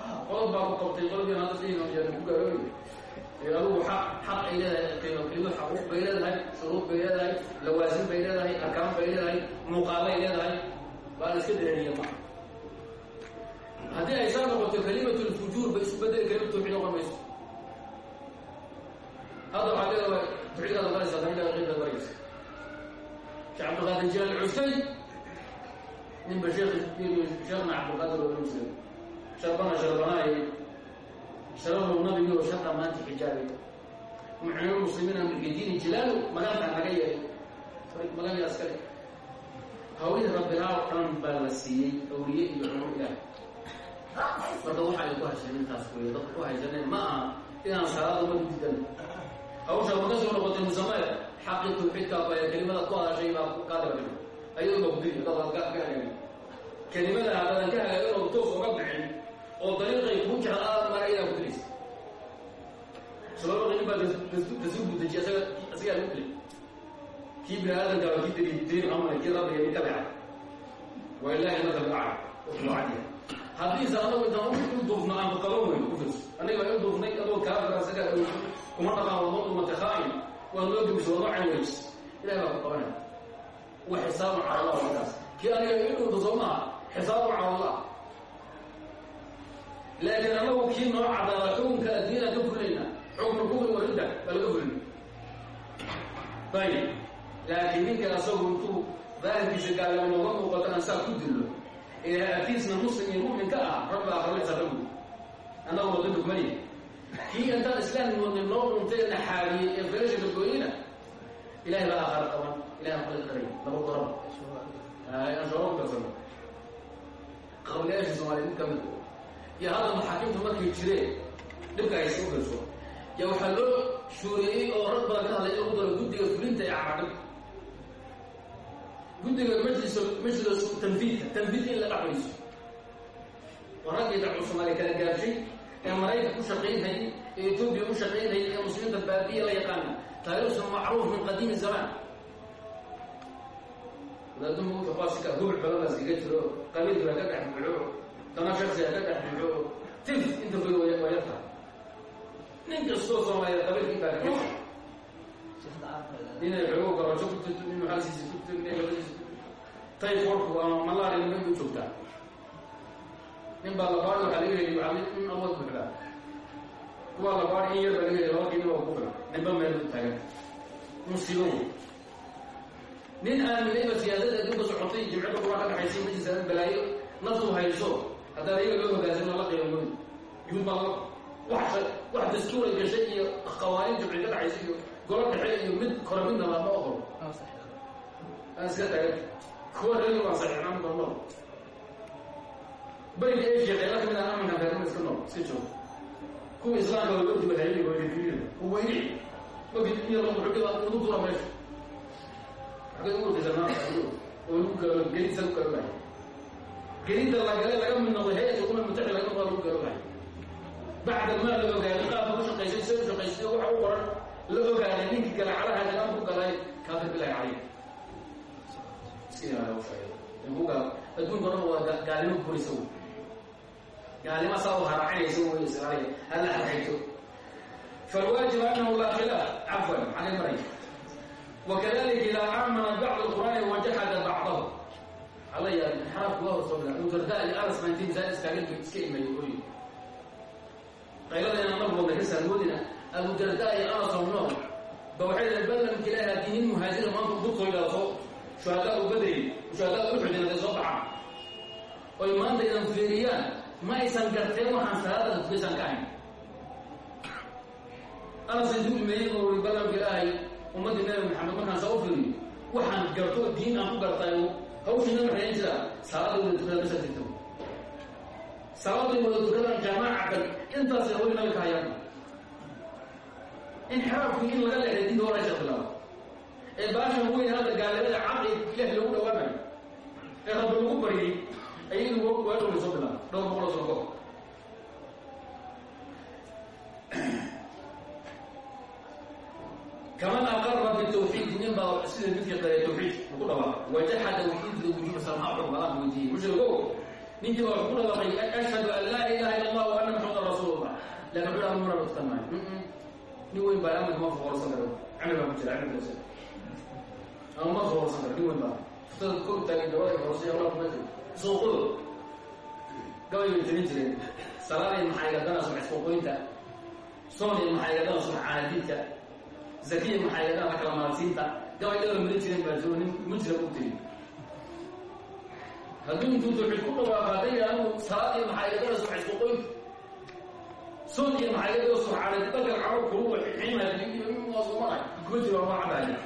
ah, qolad. Baa ku qabtay qoladiin hadda ku gaaloogayo adugu xaq xaq ay leedahay qiimo kelimad xaquuq bay leedahay shuruud bay leedahay lawaasin bay leedahay arkaan bay leedahay muuqaalay leedahay baa la iska dareeriya ma haddii ay saa noqoto kalimatu lfujuur bay isu bedeli kalimatu tawxiid noqon mayso hadda waxaa leedahay tawxiidkaada baraysa qaybada qaybada baraysa شيخ عبد القادر الجيلاني العسكري من بشيخ شيخنا عبد القادر المسلم شربنا شربنا شربنا النبي وشرب ما انت حجابي ومعلوم المسلمين من الدين الجلال مقام عن حقيقة مقام العسكري هوية ربنا وقام بالسيي أولياء يعلمون إله marka waxa ay ku hasheen intaas weeye dadku ku haysaneen ma aha inaan salaada ma diidan hawsha ma ka soo noqotay musamee xaqi tawxiidka baya kelimada ku hadashay baa kaa daba dhigay ayadoo mabdil dadaad ka hagaagin kelimada haddadan ka hagaagin oo toos uga bixin oo dariiqay kuu jeclaa mara ayaa ku dilaysa sababa qimin baa dasuu budajiy asaga asagaa lagu dilay. Kii bini aadamka waa kii daliil diin amana kii rabbiga mid ka marka laga cad wuxuu cadiya. Haddiise anagu intaan u aan qaban weyno ku fiirso aniga u duufnay adoo kaafir asaga kuma dhaqaan wadno dhumata khaain waa loo dumiso wadno caynweys ilahay baa ku qabanaya. Wa xisaabu cala allah kii aniga i dhunta soo maha xisaabu cala laakiin anagu kii noo cadaada xukunka addiina ka fulinayna xukunka kufri waridda baa laga fulina ayib laakiin ninka asagu intuu daahirkiisa gaalama nooga muuqato aan saa ku dillo ilaa atiisna muslim iyo mu'min ka ah rabbi xisaaba guud annagu waddada kumaniya kii intaan islaam muudnin noo dhuntay na xaabiyey ee feresha dadweyna ilahay baa aakhara qaban ilahay aan qali qaray laba darab aan shooro ku karsano qabliyaasha soomaaliya mid ka mid iyo hadda maxaakiimtu markay jireen dhibka haysa u gasho. Yaa waxaa loo shuureeyey oo rag badan ka hadlay in lagu daro guddiga fulinta ee caaqib guddiga majlis majlis tanfiidka tanfiid in la dhacmayso oo raggii dacwo soomaaliya kala gaabshay ee maraykan ku shaqaynhayay ee etoobiya u shaqaynhayay ee muslimiinta baabiya la yaqaana taariikhsu macruuf min qadiimi zamaan wadaaduma wuxuu iskaga jiro qabiilki baa ka dhex buuxo dana shaksiga ka dhex buuxo tif inta fog waa yarta nin kastoo soomaaliya qabiilkii baa ka inay xoogo garajo ku jirto nin maxalsiisi ku jirto nin labadiisi tayforku ama malaria niman u joogtaa nin baa labaari waxaa laga heli waa nin awood buxdaa kuwaa labaari in yar baa laga heli laba kiina waa ku filan ninba meel u taagan musiibo wey nin siyaasada adduunka socotay jimcada kuwaa ka dhaxaysay majlisaa balaayo naftu hayso haddaa ayaga loo hogaansano la qiimamoy yuud baa wax wax dastuuray gashay iyo qawaaniin jimci ka dhaxaysay iyo golo dhexe iyo mid kore midna lama oqolo aan iska taagan kuwa reer waa saxiixnaan doonno bariga asia qayla ka mid ah amanka reerma iska nool iska joogo kuwa islaamka waa loo dibahayay wayfiir weyni mauduura meesha. Agay uurkaysanaa oo lagu gaalo gelisa ku gaalobahay gelida lagale laga mid noqday hay'adka umad mutaxid laga noqda lagu gaalobahay bacda maa la ogaaday qaabka u shaqaysay u shaqaysay waxa u qoran la ogaaday ninkii gala calaha jalaan ku galay kaafir bilahi caleyh adduunka dhan waa gaalimo kurisa wey gaalimo saa u haraacinaysa wey israailiya hala harxayto falwaajib anahu laa khilaaf cafwan xagay maray wakadalika idaa aamana bacd alqur'aani wajaxada bacdahu alla yaa inxiraafku waa horsoo bila abudarda iyo anas maantii masaajid istaagan iska imay oy qaylada inaan marboodna ka saarmoodina abudarda iyo anas oo nool ba waxay dhahen ballamka ilaahi haddii nin muhaajira maanta udurtoo yidhaahdo shuhadaa u badri shuhadaa uxudin haday soo baxaan. Oy maanta idan feeriyaan ma aysan garteen waxaan salaada tukaysan ka ahayn. Anas intuu imeeyey oo uri ballamka ilaahay ummaddii nabi maxamed markaan saa u waxaan garto diin aan ku gartay hawshii nabi maxamed jira salaada wada tukada masa jirto salaada wada tukadaan jaamaacatan intaasay hawli nabi ka hayaan inxiraafku in laga leexday dinta horaysa bilaabo ee baashan weyn hadda gaalimada caqli ilahi lagu dhawaanayo ee rabbi lagu baryay ayadu waa dhowla soo bilaaba dhowr boqoloo sano kahor kaman aqara bitawxiid nin baa sida midkii qare tawxiid ku dhawaaqay wajaxada wuxuudida wujuuba salmaa xukm alaan weydiiyey mushrigo ninkii baa ku dhawaaqay ashhadu an laa ilaha illa allah wa anna muxamadan rasuulullah laakin wuxuu dhaha mara tukan maayo nin weyn baa amanka ma foorsan karo camil baa ku jira camil baa ama ma foorsan karo nin weyn baa tada kor taagay gabada foorsan allah kuma jiro suuqadu gabay bay tirin jireen salaaday maxaygadana subax suuqoynta soonay maxaygadana subax caanadiidka zakiya maxaygadana la kala maalsiinta. Gabay dhawr marin jireen baa jiro nin mujra u tiri. Hadduu intuu tawxiid ku dhawaaqa hadday anu salaadii maxaygadana subax suuqoynta soon iyo maxaygadana subax caanadiid dalkan carab kuluwa xiimaasumanaay kuma jiro waa cabaaya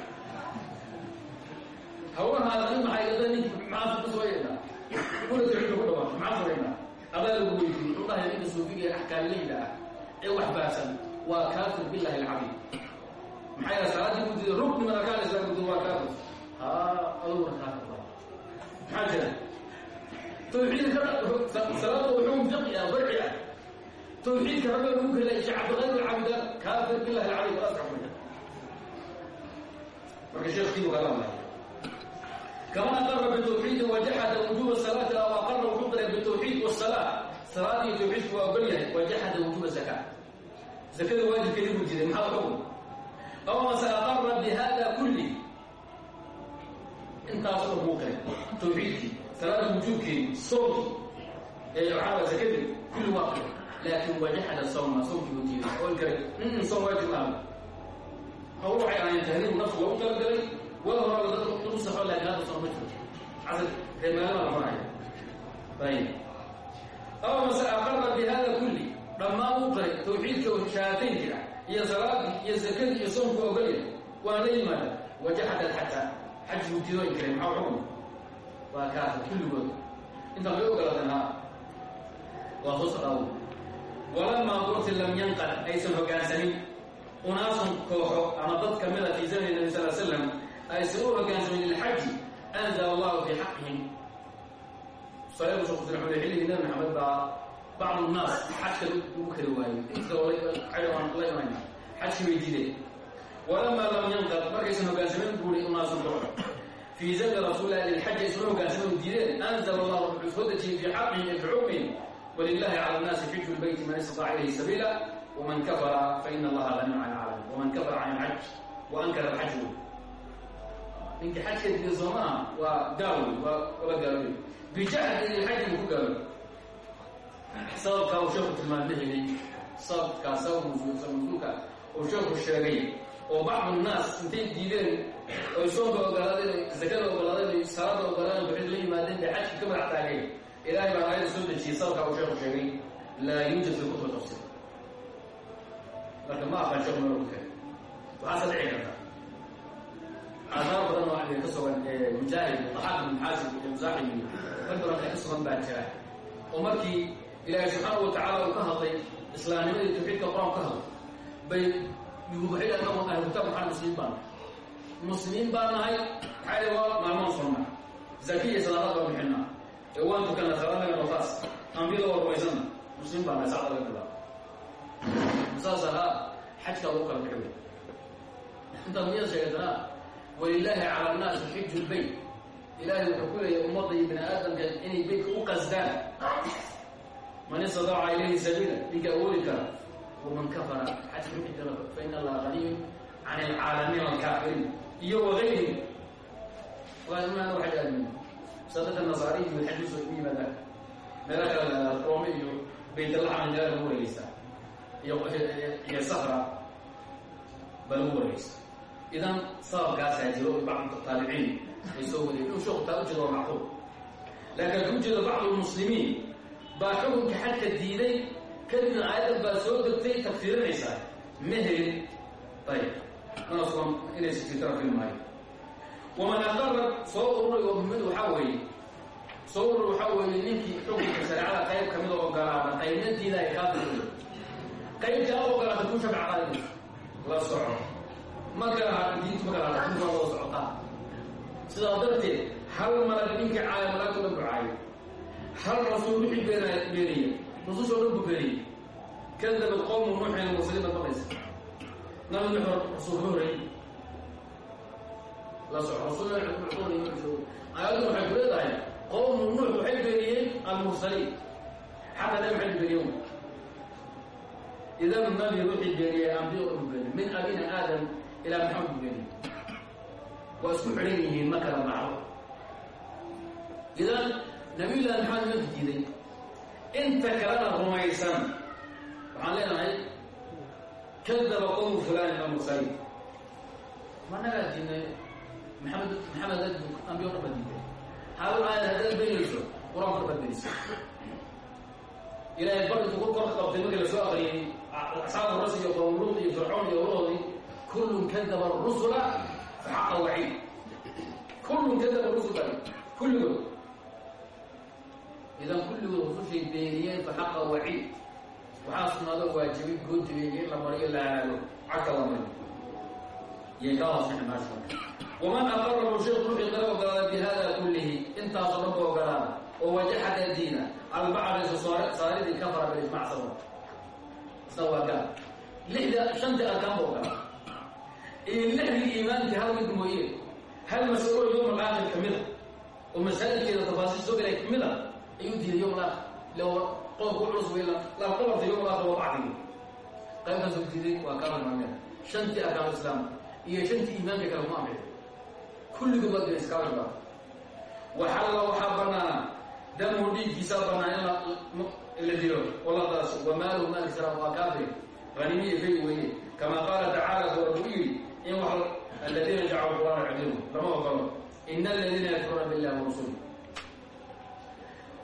hawlahaada in maxaygada nink maxaa ku soo yeedhaa kuna tawxiidka ku dhawaaqa maxaa sameynaa adaa lagu weydiiyey wuxuu dhahay suufiga ee axkaamleyda ah ee wax baahsan waa kaafir billahi alcadiim maxaa yaha salaadii ku diida rukni min arkaan islam gudo waa kaafir ha aduguna kaafir ba maxaa jira tawxiidka salaada wuxuu fiqi ah farci ah tawxiidka rabbi lagu kelay sheekh cabdilqadir alcabda kaafir billahi alcadiim waa asxab marka marka sheekhiibu kala hadlaya كما أقر بالتوحيد وجحد وجوب الصلاة أو أقر وحضر بالتوحيد والصلاة صلاة توحيد وأبليه وجحد وجوب الزكاة زكاة الواجب كريم جدا ما حكم أو ما سأقر بهذا كله انت أصبح موقع توحيدك صلاة وجوبك صوتك يجعل زكاة كل واقع لكن وجحد الصوم صومك وجيبك والكريم صوم واجب هذا هو يعني تهذيب النفس وأوتر الكريم wala hora dadka lagu saxo laakiin hadda soo ma jiro casal reemaalada la maraya ayib aw mase aqara bi hada kulli dhammaan u qaray tawxiidka shahaataynka iyo salaadii iyo zakadii iyo soomku ogolya waa la yimaada. Wajaxada alxaja xaj buu diidooyin kare maxaa xukun? Waa kaafir kulligood inta may ogolaadeen ha waa soo socdaawo walamaa goorti lam yanqad aysan hogaansanin unaasun kooxo ama dad kamida fii zamani nabi sal slam aysan u hogaansamin lilxaji anzala allahu fii xaqihim. Saleebu shekh wuxuu xilligii nabi bacdu nnaas xajka lagu kari la imanayna xajki bay diideen walamaa lam yanqad markaysan hogaansamin buuri unaasun kooxo fii zamni rasuulilah lilxaji hogaansamin u diideen anzala allahu wuxuu soo dejiyey fii xaqihim ay bixukmihim wlilahi cala nnaasi xiju lbeyti man istataca ilayhi sabiila waman kafara faina allaha ganiy can alcaalam waman kafara can alxaj waankara alxaju ninka xajka diida soomaha waa gaawey waa wala gaaloobay bijahdi lilxaji buu ku gaaloobay sababkaa uu sheeku tilmaamahayay sababkaa sabab masuulka uu sheeku sheegay oo bacdu nnaas intay diideen oy soonka ogolaadeen zakada ogolaadeen salaada ogolaadeen waxay la yimaadeen bay xajka ka madax taageen ilahay baa aayada soo dejiyey sababkaa uu sheeku sheegay laa yuujad fi kutba tafsir marka ma aqaan sheeku meel ku keenay waxaase dhici karta aadaar badan oo ka sugan mujaahid daxaaq ibn xaasib iyo musaaxib ka sugan baa jira oo markii ilaahay subxaana wa tacaala ka hadlay islaamnimadii tawxiidka qur'aan ka hadlo bay waxay anagu ahlu kitaab maxaa muslimiin baan. Muslimiin baan nahay maxaa waa maalmaan sonna zakiya salaadaad baan bixinaa. Ee waan tukana salaadnaga notaas ambiyada waa rumaysana muslimiin baan nahay sacda laga bilaabo saas ahaa xajkaa lagu kala bixi wey intaad miyada sheegatana walilaahi cala annaasi xiju lbayt ilaahay wuxuu ku leeyahay ummadda bini aadamka inay beytka u man istadaaca ilayhi sabiila ninka awoodi kara waman kafara. Kala fa ina allaha ganiyun can alcaalamiin alkaafiriin iyo wagayrihim waana waxay aamin sadada nasaariyi iyo xajuusa u yimaadaan meelo kale roome iyo baytlaxam meela lagu wareegeystaa iyo safra baa lagu wareegeysta idan sababkaasaa jiro bacd taabiciin ay soo wariyen inuu sheeku taa ujeeda waa macquul. Laakiin ku jeeda bacdu lmuslimiin baa xukunka xadka diiday kadibna aayaddan baa soo degtay tafsiirinaysaa ma helin. Ayib. Manaas waa inaysa jirtana fil maayo waman aqara soo ururay oo muhimad waxaa weeye. Soo ururay waxaa weeye ninkii xukunka shareecada qayb kamida ogolaada qaybna diida ay kaafir qaybta a ogolaata ku shafacadaynaysa la soco. Ma kala hada diintu ma kala hada kunkaa wada socotaa sidaa darteed hal malag ninkii caaya malaagto dhan bu caayo hal rasuul wixii beenaaya beeniya rusushoo dhan bu beeniyey kadabad qowmu nuuxin mursaliin bad maqaysa nabi nuux rasuul ka horreeyey la soco rasuul aayaddu waxay ku leedahay qowmu nuux waxay beeniyeen almursaliin xataa nabi maxay beeniyen idan nabi wixii beeniyay ambiyo dhan bu beeniy min abina aadam ilaa maxamed bu beeniy waa isku xidhan yihiin ma kala macdo idan nabiyullahi maxamed manka diiday inta kalena rumaysan waxaan leenahay kadaba qowmu fulani almursaliin ma nagaa diinay maxamed maxamed ambiyo dhan ba diiday. Hal aayad haddaad beenayso qur'aanka beenaysa ilaahay barkitu ku kor qabtay markii la soo aqriyay asxaabu rasul iyo qowmuluud iyo fircoon iyo walahoodii kullun kadaba rusula fa xaqa waciid kullun kadaba rusul kulligood idan kulligood rusushay beeniyeen fa xaqa waciid waxaa sugnaado waajibin goodigeega in la mariyo la halaalo cagta la mariyo yay ka hoos bixi maasha waman aqarahu sheekh ruuxii kala ogolaada bi hada kullihi intaasoo dhan ba ogolaada oo wajaxada diina albacda saaridii kafara bilijmac sabab gaal lixda shantii arkaan ba ogolaa iyo lixdii iimaankii hal mid mooye hal masalo yowm alaakhir ka mida oo masaa'ilkeeda tafaasiil ayuu diiday lo qodobku culus wey la qabarta yowm alaakhir waa bacdigi qaybtaasuu diiday waa kaafirmamee shantii arkaan islaam iyo shantii iimaanka kale kuma amray kulligood waa diray iskaafirba waxalla waxaa banaana damuhu dhiiggiisaa banaan in la dilo. Waladaas wamaaluhu maalkiisana waa kaafir. Hanimiya fay weeye kama qaala tacaala soo rabbu yidhi in wax aladiina jacalu qur'aana cadimu lama ogolo ina aladiina yakfuruuna billahi warasuli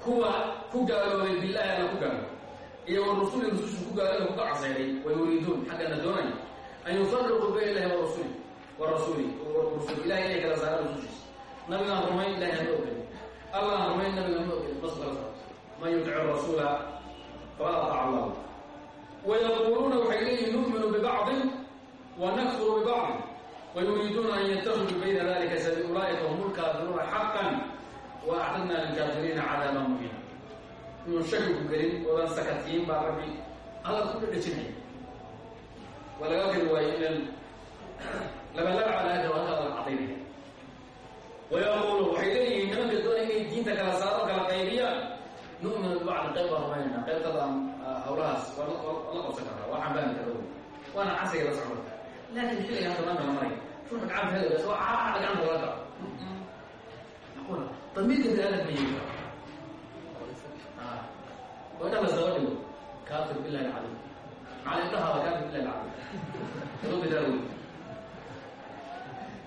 kuwa ku gaaloobay billahi alla ku gaalo iyo warasuli rusushu ku gaalo ku kacasayday way yuriiduun xaggana doonay. An yufariquu bayna ilahi warasuli warasuli rasul ilahay inay kala saaraan rusushiisa. Nabigaan rumayn ilahay hama ogeli allahan rumayn nabiga ma ogeli mas kala saarto man yutic rasuula allah wayaquuluuna waxay leeyihiin nu'minu bibacdin wa nakfuru bibacdin wayuriiduuna an yatakiduu bayna dalika sabiil ulaaika hum lkaafiruuna xaqan wa actadna lilkaafiriina cadaaban muhiina inuu shaki ku gelin oodan sakatiin baa rabbi alla ku dhadhajinaya waa laga geli waayo inan labalabcalaada halkaa la cadaynaya wayaquulu waxay leeyihiin nimanka doonay inay diinta kala saaro kala qaybiyaan nu'minu bibacdi qayb baan rumaynayna qaybtadaan hawlahaas waa la qabsan kartaa waa xambaani kara waana casriga la socon kartaa laakin xilliga hadda maanta la maray ruuxa gacanta hel waa caada gacanta laga macquula damiirka yeeli karo waa inta lasdaba dhigo kaafir billahi alcalim macalin dhahaaba kaafir billahi alcalim ado bidaawi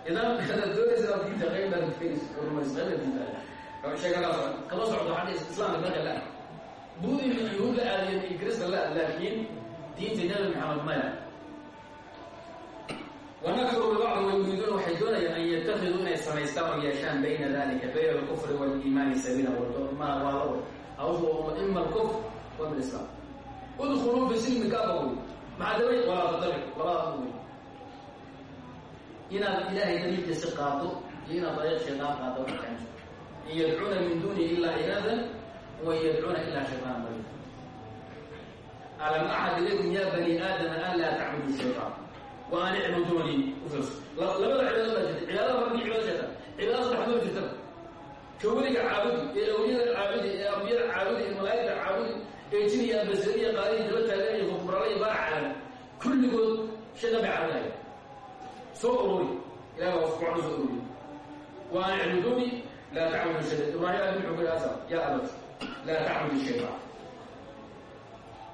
idan kada doonaysa diinta qayba diinta sheekadaas kama socdo xagga islaamka marka la buudi yuhuud la aadiyen iyo kirista la laakiin diinta nabi maxamed maya wanakfuru bibacdi wayuriiduuna waxay doonayaan an yatakiduu inay samaystaan oo yeeshaan bayna dalika bayna alkufri waaliimaani sabiila ma waa hawshu ima alkufr wa bilislam udkuluu fi silmi kaafawy maxaa dabay walaa tatabic labada wey inaad ilaahay daliilkiisi qaado iyo inaad dariiq shaytaan qaado waxakanso in yadcuuna min dunihi ilaa inaadan wa yadcuuna ilaa shaytaan marida alam axad ilaykum ya bani aadama an laa tacbudu shaytaan wa an icbuduunii ufirso labada cibaado baa jirta cibaadada rabbi cibaado shaytaan cibaadada saddexdoo jirtaba ka weliga caabudi ee awliyada caabudi ee ambiyada caabudi ee malaa'igta caabudi ee jin iyo ambasariya qaadihi daba taagan iyo kubrala iyo baara caalam kulligood shaytaan bay caabudaya. Soo ururi ilahi waa kucanu soo ururi wa an icbuduunii laa tacbudu shaytaan ibraahim abi wuxuu kuli asar ya abat laa tacbudu shaytaan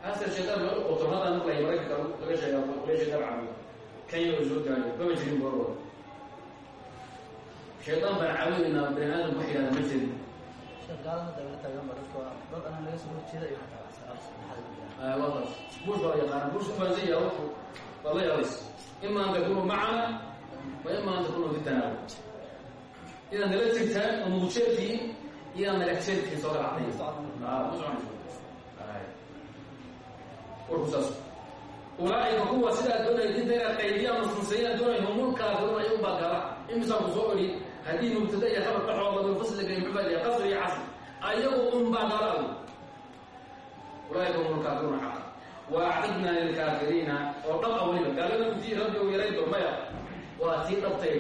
hasa shaytaan loo qotornada marlay maraykanka laga sheega laga sheega caabuda kenya oo soo gaayo maba jirin boorwada shaytaan baan caabudaynaa bani aadam wax yihahda ma jirin. Wadaas bush baa yaqaana bush kufaansan yaha wuxuu waa la yaabas ima an takunu macana wa ima an takunu ditanaawul inaad nala jirtaan oo muujeedkii iyo inaad naga jeedkii soo galacday warku saas ulaaika kuwa sidaa doonaya dinta inaad qaydiyaan muslimsayina doonaya humulkaafiruun ay u baagala imisaan ku soo odhi haddii mubtada iyo khabar dhaxooda min fasliga muxmed iyo qasr iyo casr ayagu un baagala ulaaika humulkaafiruuna xaqa wa acdadna lilkaafiriina oo dhab a weliba. Gaalada muftii rabbi u yaraydo maya. Waa tii dhabtay.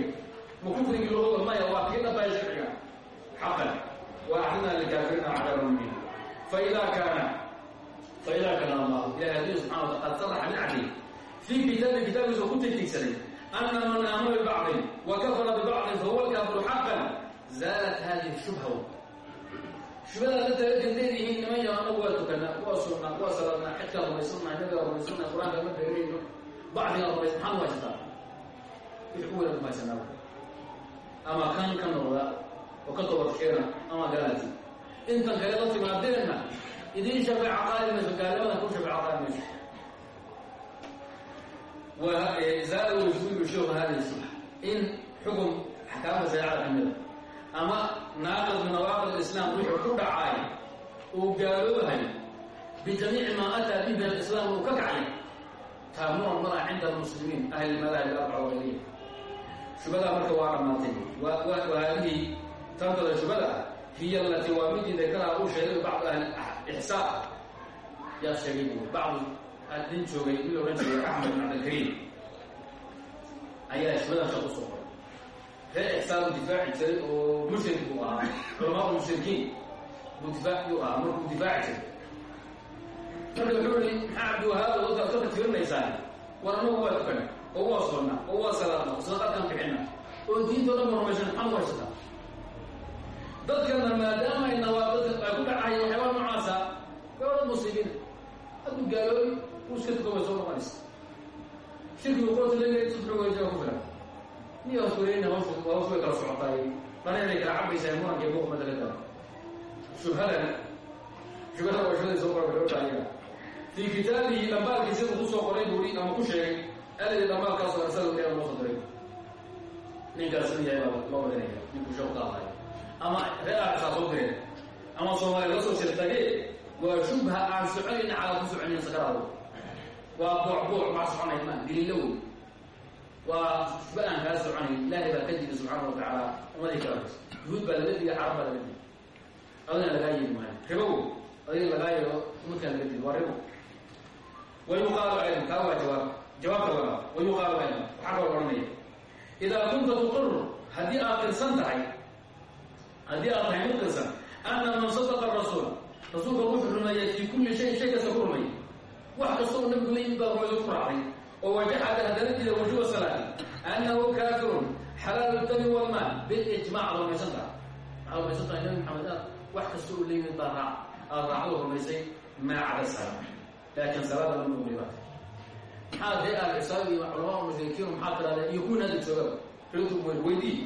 Ma kufrigii looga maya waa tii dhabtay sharciga. Xaqan. Wa acdadna lilkaafiriina cadaaba mubiin. Faida kaana فإذا كان الله إلى هذه سبحانه وتعالى قد صرح بالعدل في كتاب كتاب كنت تكسرين أن من آمن ببعض وكفر ببعض فهو الكافر حقا زالت هذه الشبهة شبهة تتجدين إنما يوانا واتكنا وصلنا وصلنا حتى رميصنا نبي رميصنا قرآن كما تقولين بعض رميصنا سبحانه وتعالى في الأولى ما يسنى أما كان كان الله وكتب خيرا أما قالتي انت قالت ما ديننا idin shafeeca qaadi mayso gaalamada ku shafeeca qaadi mayso zaada wujuudu sheekhu hada subha in xukum axkaamta shareecada kamida ama naaqid min nawaaqid islam wuxuu ku dhacay uu gaaloobahay bijamiici maa ataa bihi alislaam uu ka kacay. Taamuran mala cinda almuslimiin ahli lmadahib alarbaca wagayrihi shubadaa marka waa dhamaatay. Wa haadihi tantada shubada hiy alati waa midii dakaraha uu sheegay bacdu ahli ixsaan yaa sheegay bu bacdu nin joogay mid ohan jiray axmed bin cabdilkariim ayaa shubadan shaq u soo qoray reer ixsaan difaaci jiray oo mushrik buu ahaa culamaau mushrikiin buu difaac buu ahaa markuu difaaci jiray marka wuxuu yihi maxaa cabdiwahaab dadkaad ka fiirinaysaan war anagu waa tukana oo waa soonna oo waa salaadna oo sadaqadkaan bixina oo diintoo dhan ba rumaysan maxaad ku haysataa dadkana maadaama ay nawaaqid ay ku dhacaya waxyaaba noocaasa gabadha muslimiin hadduu gaaloobi uu iska tuka way soo noqonaysa. Shirkigu subxu wayjaa ku filan. Niyo hoos wareynina hawshu hawshu way kala socotaay dhaneenay kala cabaysaa muranka iyo muqmada ka dara shubhadan shubhada waa shubhada soo qoray wuxuu dhahayaa fii kitaabihi dhambaalkiisa uu ku soo qoray buuri ama ku sheegay aladi dhambaalkaasoo arsada kee loo soo diray. Ninkaas in yahay baa loo badanaya ninkuu sheeku ka ama reerkaa soo direen ama soomaaliya la soo shirtagee waa shubha aan soconayna calaa ku soconayn sakaraado waa buucbuuc maa soconay ma daliilo wey waa shubha aan kaa soconayn ilaahay baa ka jiri subxaana wa tacaala. Umadii kala hayso yuhuud baa laga digay carab baa laga digay adina lagaa yeeli maayo. Ribo wey adiga lagaa yeelo umadkaan laga digi waa ribo. Wayuqaalu aydan kaa waa jawaab. Jawaabta waa wayuqaalu aydan waxaa kaloo odhanaya idaa kunta tuqir haddii aad qirsan tahay haddii aad tahay muqirsan ana man sadaqa rasuul rasuulka wuxuu rumeeyay fii kulli shayin shay kasta ku rumeeyay. Wax kasta oo nabigu la yimid baa rumayda ku raacday oo wajaxada haddana diida wujuba salaati annahu kaafirun xalaalu dami walmaal bilijmac rumaysan taha maxaa rumaysan tahay nabi maxamed aad wax kasta oo la yimid baa raac rumaysay maa salaam. Laakiin salaada lama rumayba maxaa dee al-isaab iyo culamaa mushrikiin maxaa tirahdeen? Iyo kuwin hadda joogaba reetu weydii.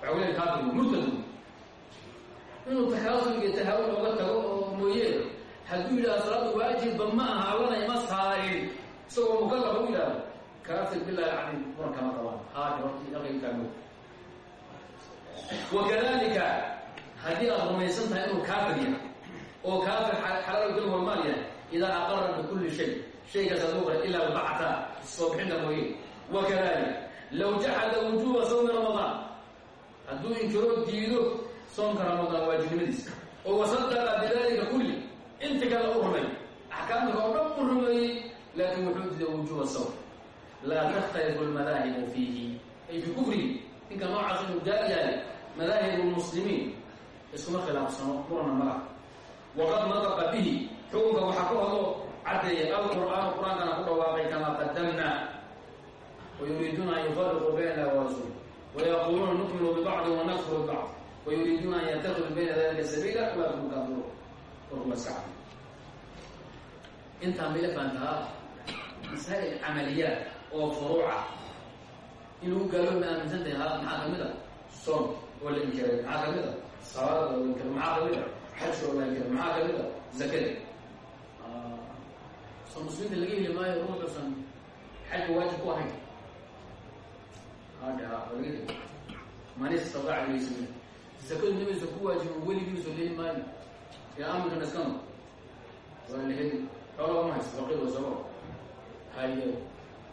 Waxa weya kaafir murtadu inuu taxaasul iyo tahaawul oga tago oo mooye hadduu yidhaha salaada waajibba ma aha allanay ma saarin. Isagoo mukallaf u yidhahdo kaafir bilahi calim markama qabaan. Haadi horti aqaykaago wakadalika haddii aad rumaysan tahay inuu kaafir oo kaafir xalaal gal hormaal yahay idaa aqara bikulli shay shaygaas aduu qara ilaa albacta soo bixinta mooye. Wakadalik low jaxada wujuuba sawmi ramadaan hadduu inkiro diido soomka ramadaan waajibnimadiisa oo wasadaqa bidalika kulli. Inta kale u rumay axkaamta oo dhan u rumeeyey laakin wuxuu diiday wujuuba sawm laa takhtalifu almadaahibu fiihi. Ay fi kufrihi ninka noocaas inuu gaar yahay madaahib lmuslimiin iskuma khilaafsano murana malaha waqad nataqa bihi. Xukunka waxaa ku hadlo caddeeyay alqur'aanu qur'aankana ku dhawaaqay kamaa qadamna wayuriiduuna an yufariquu bayna warasuul wayaquluuna nukmilu bibacdi wanakfuru bibacd wayuriiduuna an yatakiduu bayna dalika sabiila ulaakum kaafiruun warkuma iska cad intaan bay la fahantahaa masaa'il camaliyaad oo furuuca in lagu gaalooba aaminsan tahay ha maxaa ka mid a soom oo la inkiray maxaa ka mid a salaada oo la inkiray maxaa ka mid a xajka oo la inkiray maxaa ka mid a zakada soo muslimiinta laga heli maayo ruuxuusan xajka waajib ku ahayn hadha laga heli man istadaaca ilayhi sabiila zakadu nabigiisa ku waajibo weligiisu heli maayo yaa amirkan iskano waa la heli xoolaa ma haysto faqir wa sabab haye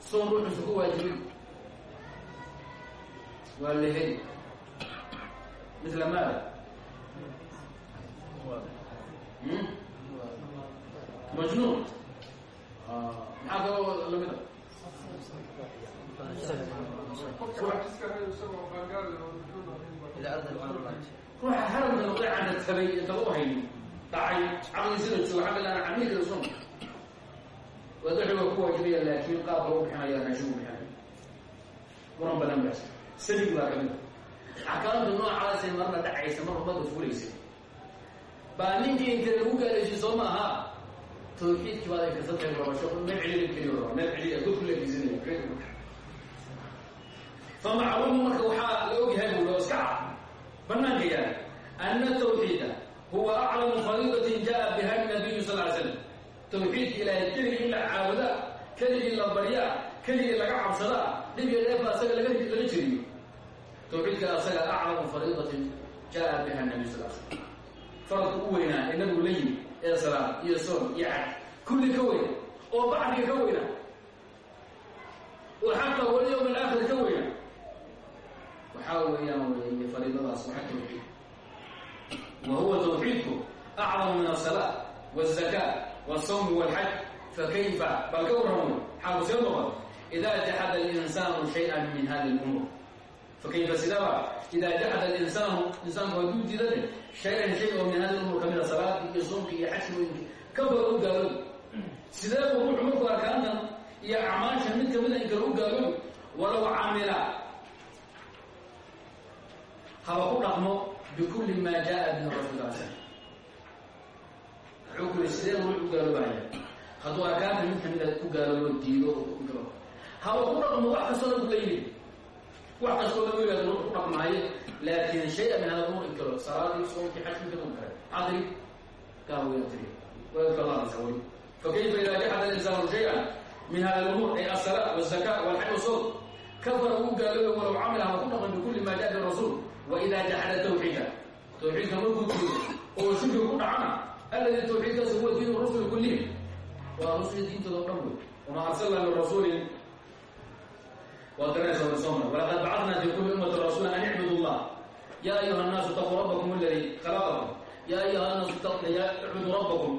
soon ruuxuusa ku waajibin waa la heli mila maada majnuun maxaa kaloo lamida ruuxa haramka noqday cadadtabay inta u hayni dhacay wadaxi waa ku waajibaya laakiin qaabka u bixinaya raashin u bixinaya muran badan marna dhacaysa mar umada fulaysa baa ninkii inta lagu gaalaysay soo maaha tawxiidkii baad marka waxaa la banaanka yaalla ana tawxiida huwa aclamu fariidatin jaa biha nabiyu sal ly slam tawxiidka ilaahay keligii in la caabuda keligii la baryaa keligii laga cabsadaa dhibiga dheefa asaga laga jiriyo tawxiidka asaga aclamu fariidatin jaa biha nabiy sal slam faradka u weynaa ee nabigu la yimi ee salaad iyo soon iyo cad kulli ka weyna oo bacdiga ka weyna oo xataa wali yowm alaakhir ka weyna waxaa weeyaan wey fariidadaas waxa tawxiid wa huwa tawxiidku aclamu min asalaa wاzaka wالsawm wاlxaj fakayfa bal ka warramo xaalu see noqon ida jaxada اlinsaanu shayئa min hadi اlumuur fakayfa sidaba ida jaxada اlinsaanu insaanku hadduu diidade shay-an shay oo min hadi umuur kamida salaadki iyo soomki iyo xajki weynki ka badan u gaaloobi sidee buu ruuxu markuu arkaantan iyo acmaasha mid kamida in kale u gaaloobi walow camila haba ku dhaqmo bikulli ma jaa sal slam wuxuu ku yiri sidee u gaaloobaya hadduu arkaanta mid kamida ku gaaloobo diido oo haba ku dhaqmo wax kastoo nabigu la yimid wax kastoo lagu yihahdo ku dhaqmaayo laakin shay-a min hada umur inkaro salaadii soomkii xajkii ka kare kaa weya tiri wkalaasa weli fakayfa ida jaxada insaanu shay-a min hada lumuur ay asala wazaka walxaj wasoom kafara uu gaalooba walow camila haba ku dhaqan bikulli ma jaa bi rasuul waidaa jaxala tawxiida tawxiidka markuu joogo oo shirki ku dhacana alladii tawxiidkaas huwa diinu rusuli kullihim waa rusuli diintooda o dhan wey wamaa arsalna min rasuulin waa garanaysaa soomna walaqad bacadnaa fii kulli ummati rasuula an icbudu llah ya ayuha annaasu taquu rabbakum aladii khalaqakum ya ayuha naasu icbudu rabbakum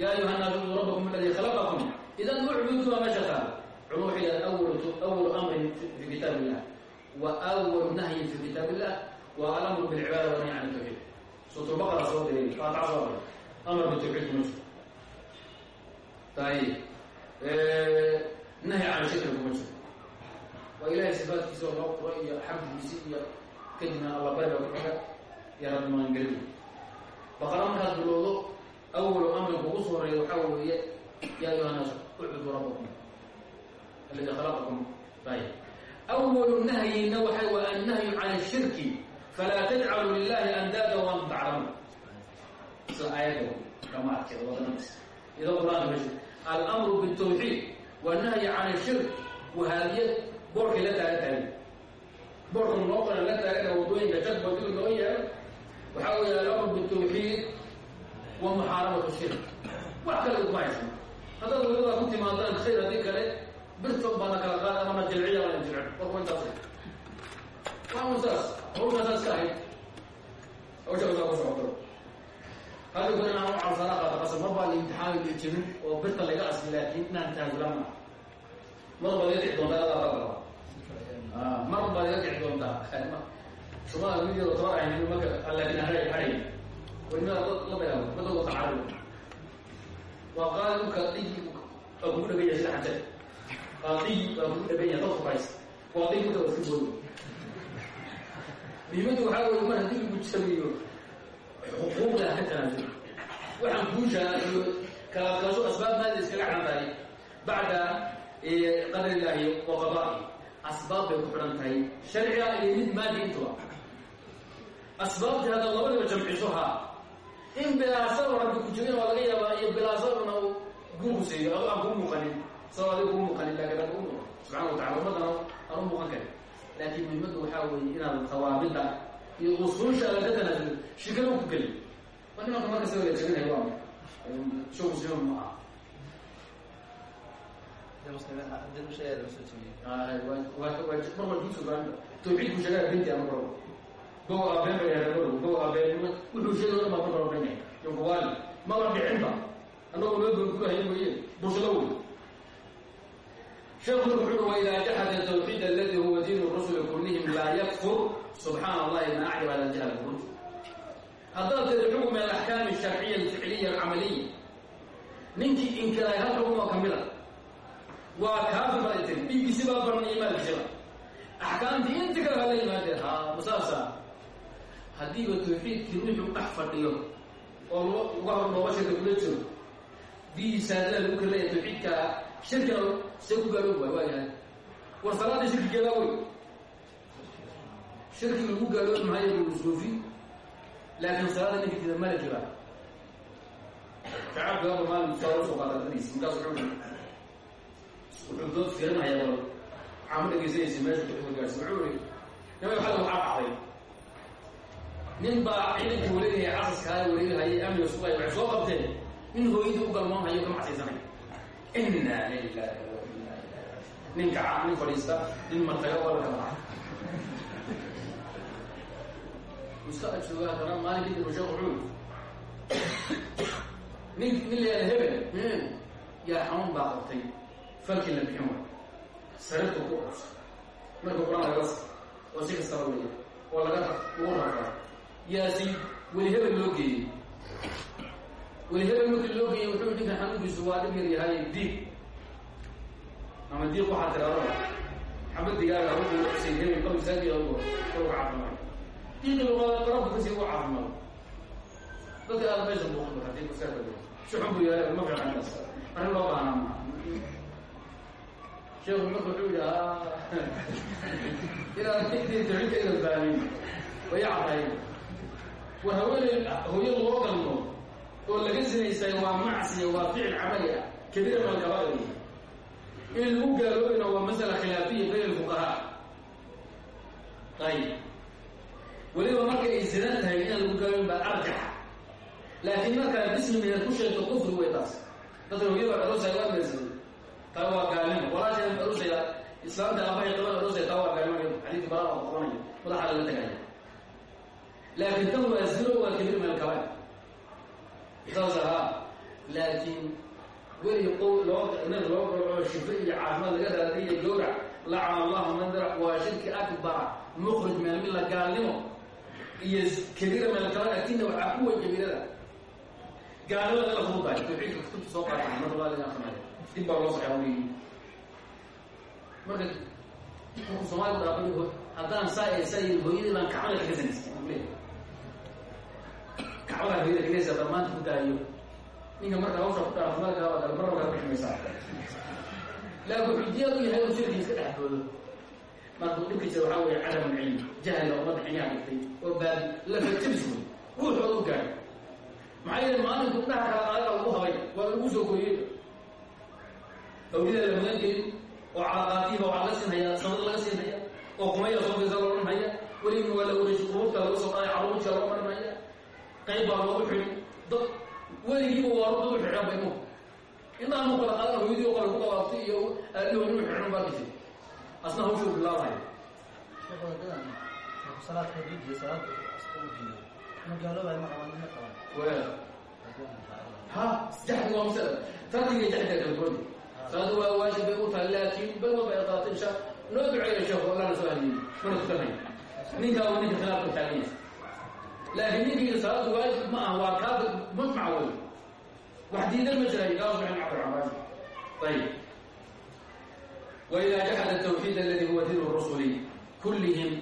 ya ayuha naasu icbudu rabbakum aladii khalaqakum idan ucbudtu waa meesha taal culuuxiya awalu amrin fi kitaab illah awalu nahyin fi kitaab illah wa alamru bilcibaada wa nahy can tawxiid suut lbaqara soo diray faataca soo diray amar bitawxiid kuma jiro ayib nahy can shirka kuma jiro waa ilahay sifaadkiisa oo loo quro iyo xamdigiisi iyo kadibna alla bariga kuxiga iyo rabbi magangelida baqara markaad bilowdo awalu amrin kugu soo horreeya waxaa weeye naas ucbudu rabbakum aladi khalaqakum ayib awalu nahyina waxay waa annahyu can ashirki falaa tajcalu lilahi andaada waantum taclamuun isla aayadda kama adkeeda wadanadas iyadoo qur'aanka meesha alamru bitawxiid wanahyi can ashirk wahaadiyad boorkay la taagan tahay boorka noo qoran la taagana waddooyinka jadbadil noo yeelo waxaa weeye alamru birton baana kala qaada amana jilciya bana jilcin warku intaas waa un saas hawshaasaa iska ahayd hawsha saa ku socoto hadda kun inaan u calsana qaata qasab mar baa la imtixaani la oo birta laga asli laakiin inaan taagulama mar baad iga dhici doontaa adaa baa mar baad iga dhici doontaa shumada midyada toban ahayn marka laakiin haray haray waynimada la dagaalo madooda tacaalo waa qaali dhulka dhigi baa kugu dhagan yahay sida qaadigi baa kugu dhagan yahay dadku hays waa dhigi marka iska boodo muhiimaddu waxaa wey mar haddii lagu jabiyo xuquuqda ka tanaasul waxaan guushaa iyo kala kaso asbaabtaada iskaga xantahay bacda qadar illaahi wa qadaa'i asbaab bay ku xidhan tahay sharciga iyo mid maadi intuba asbaabtii hadda labadiba jamciso haa in bilaasada rabbi ku jebin waa laga yaabaa iyo bilaasaduna uu guurku siiyo ado aan kuu muuqanin sao adiga kuu muuqanin laakiin rabbi u muuqan. Subxana wa tacala ummadana aan u muuqan karin. Laakiin muhimaddu waxaa weeye inaad tawaabida iyo usuusha ala ka tanaasul shikada ku geli waa nimanka marka sa la jebinaya waa show muslima ma aha. Tawxiidku sheegaa binti ama rabo gow aabeen bay yahay gow aabeen wuxuu sheegay dhan baa marka rabinaya yonkuwaali maba dhicinba annagoo loo doonkuhayo mooye bursalo wey sheekhu wuxuu ui waidaa jaxada tawxiid aladi huwa diin rusuli kullihim laa yakfur subxaana allahi ma acjab ala jahl rusul haddaad tiri xukm alaxkaami alsharciya alficliya alcamaliya ninkii inkiray hal xukm oo ka mid a waa kaafir baa tiri dhiiggiisi baa baran imaankiisiba axkaamtii inta kale hala yimaadeen ha masaasa haddiiba tawxiidkii ruuxu dhex fadhiyo oo luga hor noobashaka kula jiro biisaadada lagu tawxiidka shirkina see ku gaaloob waay waa yahay war salaada shirkigeedaa wey shirki lagu gaaloobi maayo buu suufi laakiin salaada ninka tida malakiba shacabkaaba maalin tusaale u soo qaata dadiis markaas wuxuu dood fiirinaya bal caamo dhegaysanaysa meesha ku gaarsi wuxuu ii nima xal waxaa dhacday nin baa ciidanka wareegaya casaskaa wareegahayay amniga sugay waxay soo qabteen. Nin hooyadii u galmoonhayo ka macsiisanay inna lilahi wa inna ilahi nin kaca nin fadhiista nin la dhaca iska ajooga haddana maalin kadib sheekh wuxuu nin nin leeyahay hebel. Yaa xanuun baa qabtay. Falkii la bixin way sarirtu ku qabsa marka qur'aan laga oo si kastaba weya oo laga rafaa yaasi weli hebel loo geeyey weli hebel markii loo geeyey wuxuu ninkan xanuunkiisu waa dhib yahay diig ama diiq waxaa tiraado xabad digaaga wuxuu uxusay hebel qabisaadiya ugu caafimaad diiqi qarabka kasi ugu caafimaad dadka aada meesha muuqan haddii kuseeka si xun buu yahay ma fiicanaas arrin loo baahnaa maa sheekhu marka wuxuu yidhi inaan tawxiidka idan fahmin way caddahay war haweeney hooyo loo oo laga sinaysay waa macsiya waa ficil camali ah kabiira min alkabaa'ir in lagu gaaloobayna waa masala khilaafiya bayn alfuqahaa. Ayib weliba marka ay sinan tahay inaan lagu gaaloobayn baa arjaxa laakiin markaa bismi minad ku sheegto kufri way taas. Dadka hooyada aroosaya waa meersaday taa waa gaalnimo. Walaasheeda aroosaya islaamta abahay qabada aroosaya taa waa gaalnimo xadiidka balaa oo qabanaya madaxa laga tagaya. Laakiin tan waa zino waa kabiir min alkabaa'ir saas ahaa laakiin weli qow loo nin loo galo shifo iyo caafimaad laga raadiya gowrac lacana allahu man darac waa shirki akbara mukhrij min almilla gaalnimo iyo kabiira agtina waxaa ku wey kabiirada gaalnimada la fududahay tawxiidka kutubta soo qaata ilaha illa dib baa loo weyi marka marku soomaaliya dhaafay haddaan saa saa hooyadii baan kacbada kaga sanaysay kacbada hooyada kaganaysa dhammaanta ku daayo ninka marka hawsha ku dhaafo markaa kale marba kaa biximaysaa laakiin xudiyaad u yahay uu shirkii iska dhex boodo marka dhibka jira waxaa weeye cadam alcilmi jahliga ummadda xiniyaa dhigtay oo baadi lafajabis wey ruuxooda u gaadhay maxaa yeele maalinku indhaha kala qaadada lagu habay waa lagu soo koriyey awlida la magan gelin oo calaqaatiiba waxaa laga siinhaya sanad laga siinhaya oo qumaya soo fisa loo dhanhaya welina waa la wareeji quruurta laga soo qaaday carruurta loo marinhaya qayb baa loogu xidhi dad weligiiba waa rubda u xidhan bay nuku intaanu kala qadan hooyadii oo kale ku qabaabtay iyo aaliho inu xidhan baa dishay asna hawshuu bilaabaya ha? Jaxdi waa masala. Tarkiga jaxdiga kala duwan salaada waa waajib bay u tahay laakiin bal walba ay qaato insha noo duceeya sheekhu allah na soo hadiyey mana tukanay ninkaa ninka khilaafka taaganya laakiin ninkiina salaadu waajib ma aha waa kaada mujmac wey wax diidan ma jiray ila subxana cabdiraxmaan ayib waidaa jaxada tawxiid aladi huwa diinu rusuli kullihim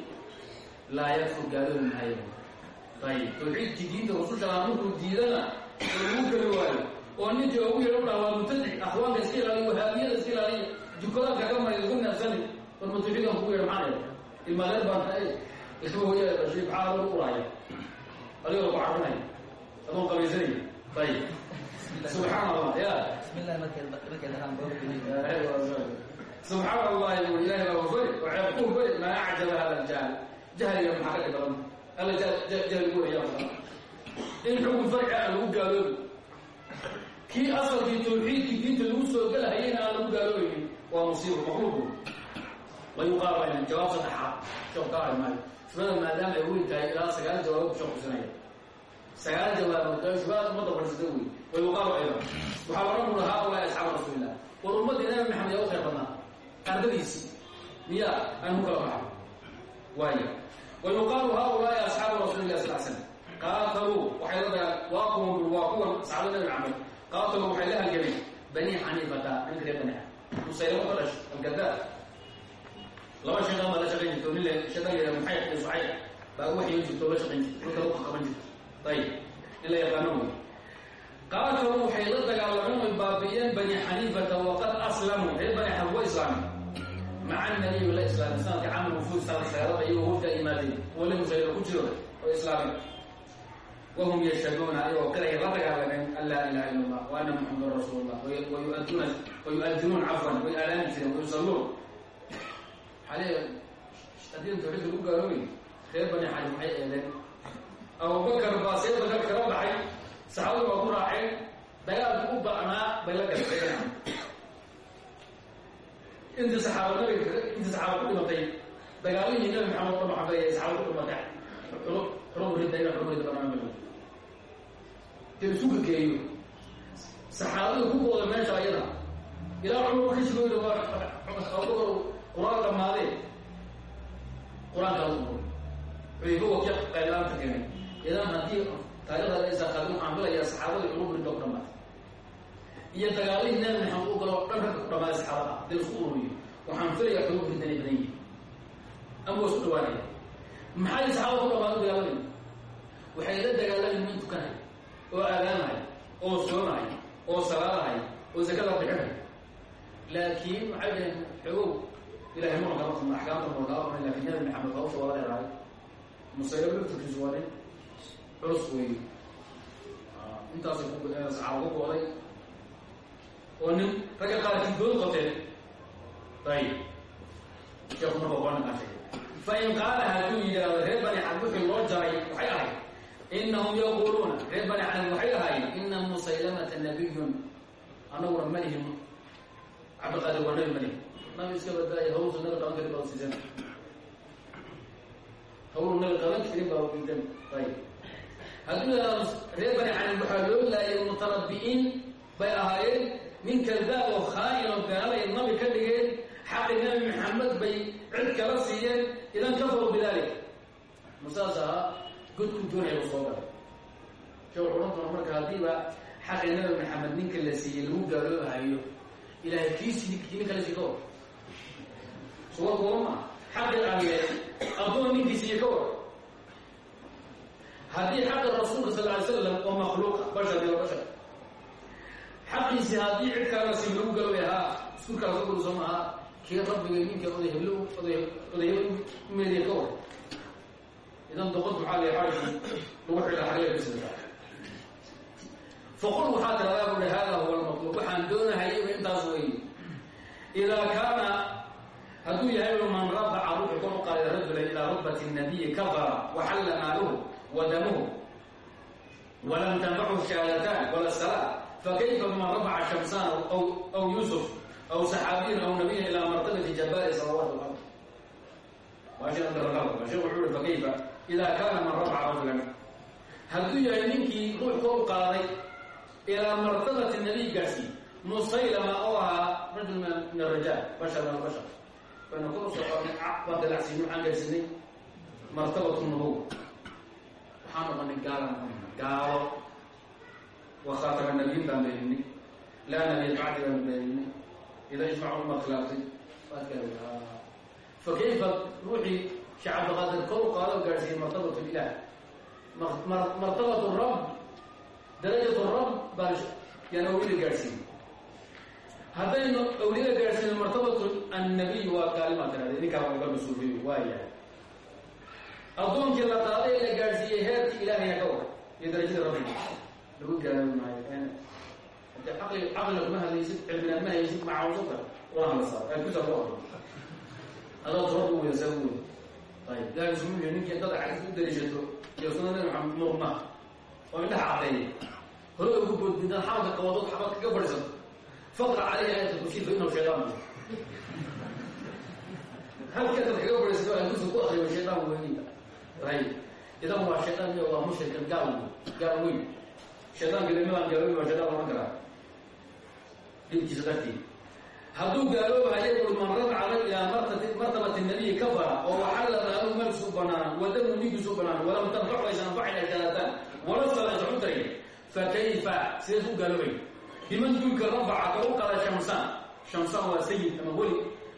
laa yakfur gaadadu mahayo ayib tawxiidkii diinta rusushaa markuu diidana lagu keli waayo oo ninkii ugu yadha udhaha waa mubtadic akhwaanka iska ilaaliya wahaabiyada iska ilaaliya dukadaanka ka maray lagu naafsani war mutawxiidan kugu yadha maxaanaya ilmaadeer baan adigoo bacarinay adoon qabaysanaya ayib subxaan allah ya. Bismillah subxaan allahi u ilahi baa wafari ceeb u fari maa acjaba hada jahl jahliga maxaa ka dhibadan alla jahligu wayaan in xukun farci aan lagu gaaloobi kii asalkii tawxiidkii diinta lagu soo galahayayna aan lagu gaaloobaynin waa musiibu maqluubu la yuqaabayna jawaabta dhaxaad soo qaaray maayo tirada maadaama ay weyn tahay ilaa sagaal jawaab kushaqusinaya sagaal jawaab sugaas ummadda fadhiisata wey way uqaaro ciidan waxaa loodhan kula haaulaahi asxaaba rasuulillah war ummaddii nabi maxamed yaa u khayr miya aan ku kala baxo waaya wa yuqaalu haaulaahi asxaabu rasuulilah sal slam qaataluu waxay la dagaan waa kuwan waa kuwan saxaabada nabi bani xaniifata ninka bani musaylama ka dhashay algadaad laba sheekh baa la shaqayn jirto nin le sheekh la yihahdo maxay baa uga xiyoo jirto la shaqayn jirto dhulka lagu qaban jirto ayib in la yaqaano wey qaarkood waxay la dagaalameen way baabi'iyeen bani xaniifata waqad aslamuu reer bani xaniif wa islaamay maca nabiyi la islaamay sanadka camal wufuud sanad sagaalada iyagoo hurkaa yimaadeen wali musayiro ku jiro oo islaamay wahum yashhaduuna ayagoo qiraya la dagaalameen an ilaha illa allah wa ana muxamadan rasuul allah wayu-adinuun cafwan way aalaani jireen wayusalluun عليه أدين توحيد الأولى قالوا خير بني حنيفة حي إذن أبو بكر باسيط بكر كرام حي saxaabadu waa ku raaceen dagaalku u ba'naa bay la galeen inta saxaaba nabiga inta saxaaba ku dhimatay dagaalihii nabi maxamed oo maxamed ay saxaaba ku dhimatay xulub xulub ridda ila xulub ridda banaan bilo dee isuga geeyo saxaabadu ku kooda meesha ayada ilaa cumar ka shigooyda waa abubakar qur'aan dhammaadeen qur'aanka wakiya qaylaanta keenay. Idan haddii taarikhda isa qaadin waxaan filayaa saxaabada culuum ridda ku iyo dagaalihii nabi maxamed u galo dhan ku dhamaaday saxaabada dee isku ururiyo waxaan filayaa riddan ay badan yihiin. Ama waa isku dhawaanaya. Maxay saxaabada ku dhamaaday dagaaladii? Waxay la dagaalameen min tukanay oo aadaanahay oo soonahay oo salaadahay oo zakada bixinay. Laakiin waxay dhaheen xogow ilahay muna kama qadna axkaamta qadna laakiin nabi maxamed hawsha waa la dheeraaday musayab laftirkiisu waa nin culus weeye intaasay saxaaba ku gooday oo nin ragga qaarkii dood qabteen ayib sheeku marka waa naqashay fain qaala hadduu yidhaahdo reer bani xad wixii loo jaray waxay ahayd inahum yaquuluuna reer bani xad waxay ahayd ina musaylamata nabiyun anaguna malihim cabdiqaadir waa nabi malih nabi iska badaaya hawsa nabi qaban karin baa siisan hawlu nabi qaban karin baa diidan ayib hadduu yidhahdo reer bani xad waxaa loo laayay mutarabbi'iin bay ahaayeen. Nin kadaab oo khaa'in oo gaalay nabi ka dhigeen xaqi nabi maxamed bay cid kala siiyeen. Idan kafaru bidaalik masaas ahaa godku doonaya u soo galay sheekh wuxuu ohan doona marka xaqi nabi maxamed ninka la siiyey lagu gaaloobahayo ilaahay kiisi kini kala sii suwa gooma xaqi alle addoon ninkii siiye ka war haddii xaqi rasuulka sal ly slam oo makhluuqa bashar iyo bashar xaqiisi haddii cid kalena sii lagu galoway haa isku kala ka guluso maaha kii rabbiga ninka oday heblo oday odayheb umeediya ka war idan doqod maxaa la xarki lagu xidha xariya bismillah faqul waxaa tiradaa buhi hada huwa almatlub waxaan doonahayaba intaas weeye idaa kaana hadduu yahay man rafaca ruuxu kor u qaaday rajulan ilaa rutbati nabiyi kafara waxalla maaluhu wa damuhu walam tanfachu shahaadatan wala salaa fakayfa biman rafaca shamsaan aw yuusuf aw saxaabiyin aw nabiyan ilaa martabati jabbaari samaawaat alard waashan daralaba sheekh wuxuu ui fakayfa ida kaana man rafaca rajulan. Hadduu yahay ninkii ruux kor u qaaday martabati nabiy gaarsi musaylama oo rajul min arajaal bashar min albashar bayna kor u soo qaadnay baan dalacsiinay waxaan gaarsiinay martabatu nubuwa waxaan noqonay gaalan noqonayna gaalo wa khaatama nabiyin baan beeninay laa nabiy bacdi baan beeninay ida ijmacu uma khilaaftay waad gaa fa kayfa ruuxii sheekh cabdiqaadir kor u qaado gaarsiiyey martabatu ilah martabat rab darajat rab baan yaan awliyada gaadhsiin haddaynu awliyada gaadhsiino martabatu annabiy waa kaalimaa tiraade ninkaa waa galba suufiy waayahay addoonkii la qaaday la gaadhsiiyey heerkii ilaahaya ka war iyo darajada rabbiga. Lagu gaaroobi maayo hade aqli caqlina kuma hadlaysid cilmina ma haysid macaawsada waa hadlasaa aakusa loo hadlo adaa turabbi weyda saa wey ayib ilahi suu yii ninkii dad xadiis u daliishato iyo sunada maxamed murma oo indhaha caddeeyay hore ugu boodbintaan xaalka qabadood xabad kaga fadhiisato faqra caleyhi aayata kursi fa inahu shaydaan wey halka dad kaga fadhiisato aakusa ku akriyo shaydaan weyn ayib idan waa shaydaan iyo waa mushrikan gaal wey gaal weyn shaydaanka limadan gaaloobi waa shaydaan ohan karaa dhibkiisa dartii hadduu gaaloobahayo ul man rafcala ilaa martabati nabiyi kafara oo waxalla maalu malkiisu banaan wadamu dhiigiisu banaan walam tanfacu aysan wala fa kayfa sideed u gaaloobay biman duulka rafaca ka u qada shamsaan shamsaan waa sayid ama weli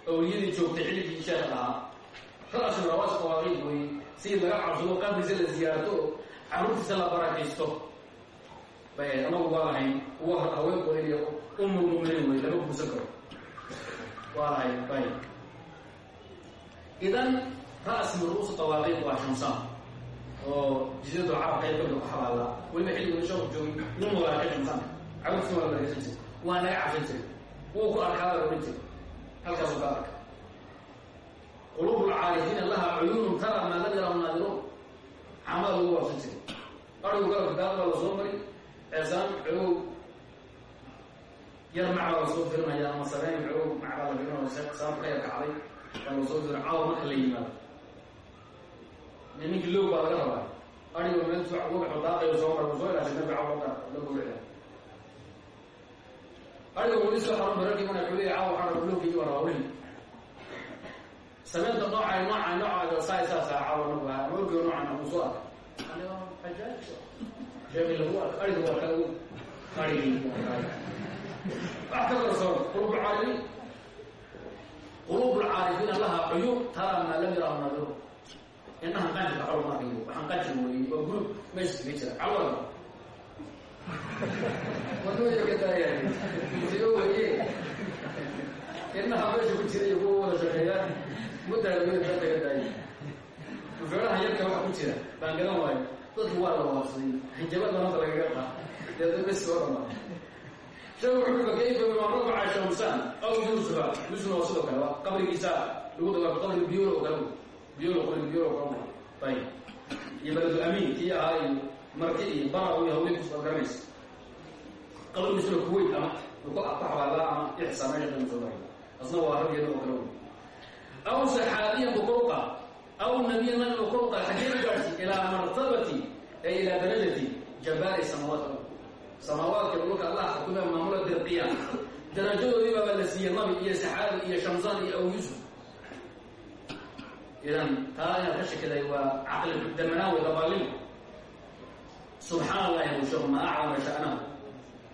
awliyadii joogtay xilligii sheekh ahaa ra-su rawaas qawaaqiid wey sayid laga cabsado qabriisa la ziyaarto oo caruurtiisa la barakaysto. Bay anagu waa lahayn uwa haweenkooda iyo umul muminiin wey lama guursan karo. Waa lahay bay idan ra-si ruusu tawaaqiid waa shamsaan oo jiziratu carab qayb ku xabaala weliba xilliga sheeku joogay nin walaa ka shamsaanka cawrsi waa la jiray waa naga cabsan jiray. Wuu ku arkaada odhan jiray. Halkaasuu ka arka. Quluub lcaarifiina laha cuyuunun tara maa lam lagu waafsan jiray. Arigu galabka daad baa la soo mari ceesaan cogow yar mac baa la soo firinaya ama sareyn cogow mac baa la firinaya saab ka yar kacday baa firin caawa marka la yimaado. Ninkii loog baa laga rabaa. Arigo meel baxo daaqayo soo soo ilaashay nabi la gowrica arigo weli soo xarun bararkii mana xuliya caawa baa rabaa weli sameynta noocay nooca noocaaga saay saasa caawa nagu haa moogio noocan aku soo arka. Aniga ajaayib sheekhi lagu arka ariga waa kala arigii wax ka qarsoon qulub lcaarifiin quluub lcaarifiina laha cuyub tara maa lam yarahu naadiru indhahan qanjirka xol ma arkayo waxaan qanjir weeyey waa group meesha kaga jira. Cawada wadooya ka daayay sigo weye indhaha meesha ku jira iyo kuwa wada danta ka daayay mufeeraha yarka waxa ku jira baan gadan waayo dadki waa la waafsaday bananta lagaga qaa dee bes soo dhamaa sheegu wuxuu fakayfa biman rafaca shamsaan aw iyo baladu amiin kii marti iyo bara iyo hawlay ku soo garanaysa. Qabrigiisuna kuweyt ama ku xabaalaa ama ixsaa meesha kama soo maray asna waa raggeeda oo kale wey aw saxaabiyan bukuruqa aw nabiyan nabi bukuruqa xagee gaarsi ilaa martabati ay ilaa darajati jabaari samaawaat samaawaadka dhulka allah xukuma maamula dirqiya darajadoodii baabaa la siiyey nabi iyo saxaabi iyo shamsaan iyo aw idan taa inaad ka shakiday waa caqli damanaawi dabaalin subxaan allahi hawshahu ma aclama sha'nahu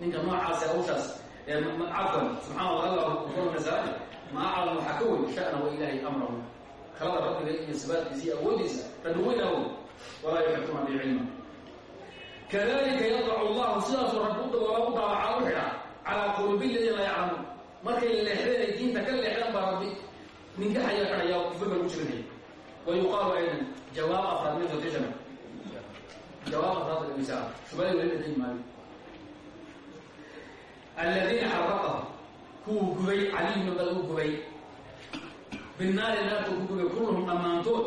ninka noocaasi hawshaas cafwan subxaan allah masaajid ma aclam waxaa ka weyn sha'nahu ilaahay amrahu. Kalada rabbiga iyo sibaadkiisa iyo awoodiisa rabbi weyn awood. Walaa yuxituna bi cilma kadalika yadacu llahu sidaasuu rabbi u dawala u daawacaa u xidha calaa quluubi ladiina laa yaclamuun. Markay leexdeen ay diinta ka leexdeen rabbi ninka xaya xidhaya kufur baa ku jirinaya wa yuqaalu aydan jawaab afraad rotation jawaab misaal shubada weli dhadin maayo aladiina xaraqahu kuwuu gubay caliy bn bal u gubay binaari naarta ku gubay kulluhum dhammaantood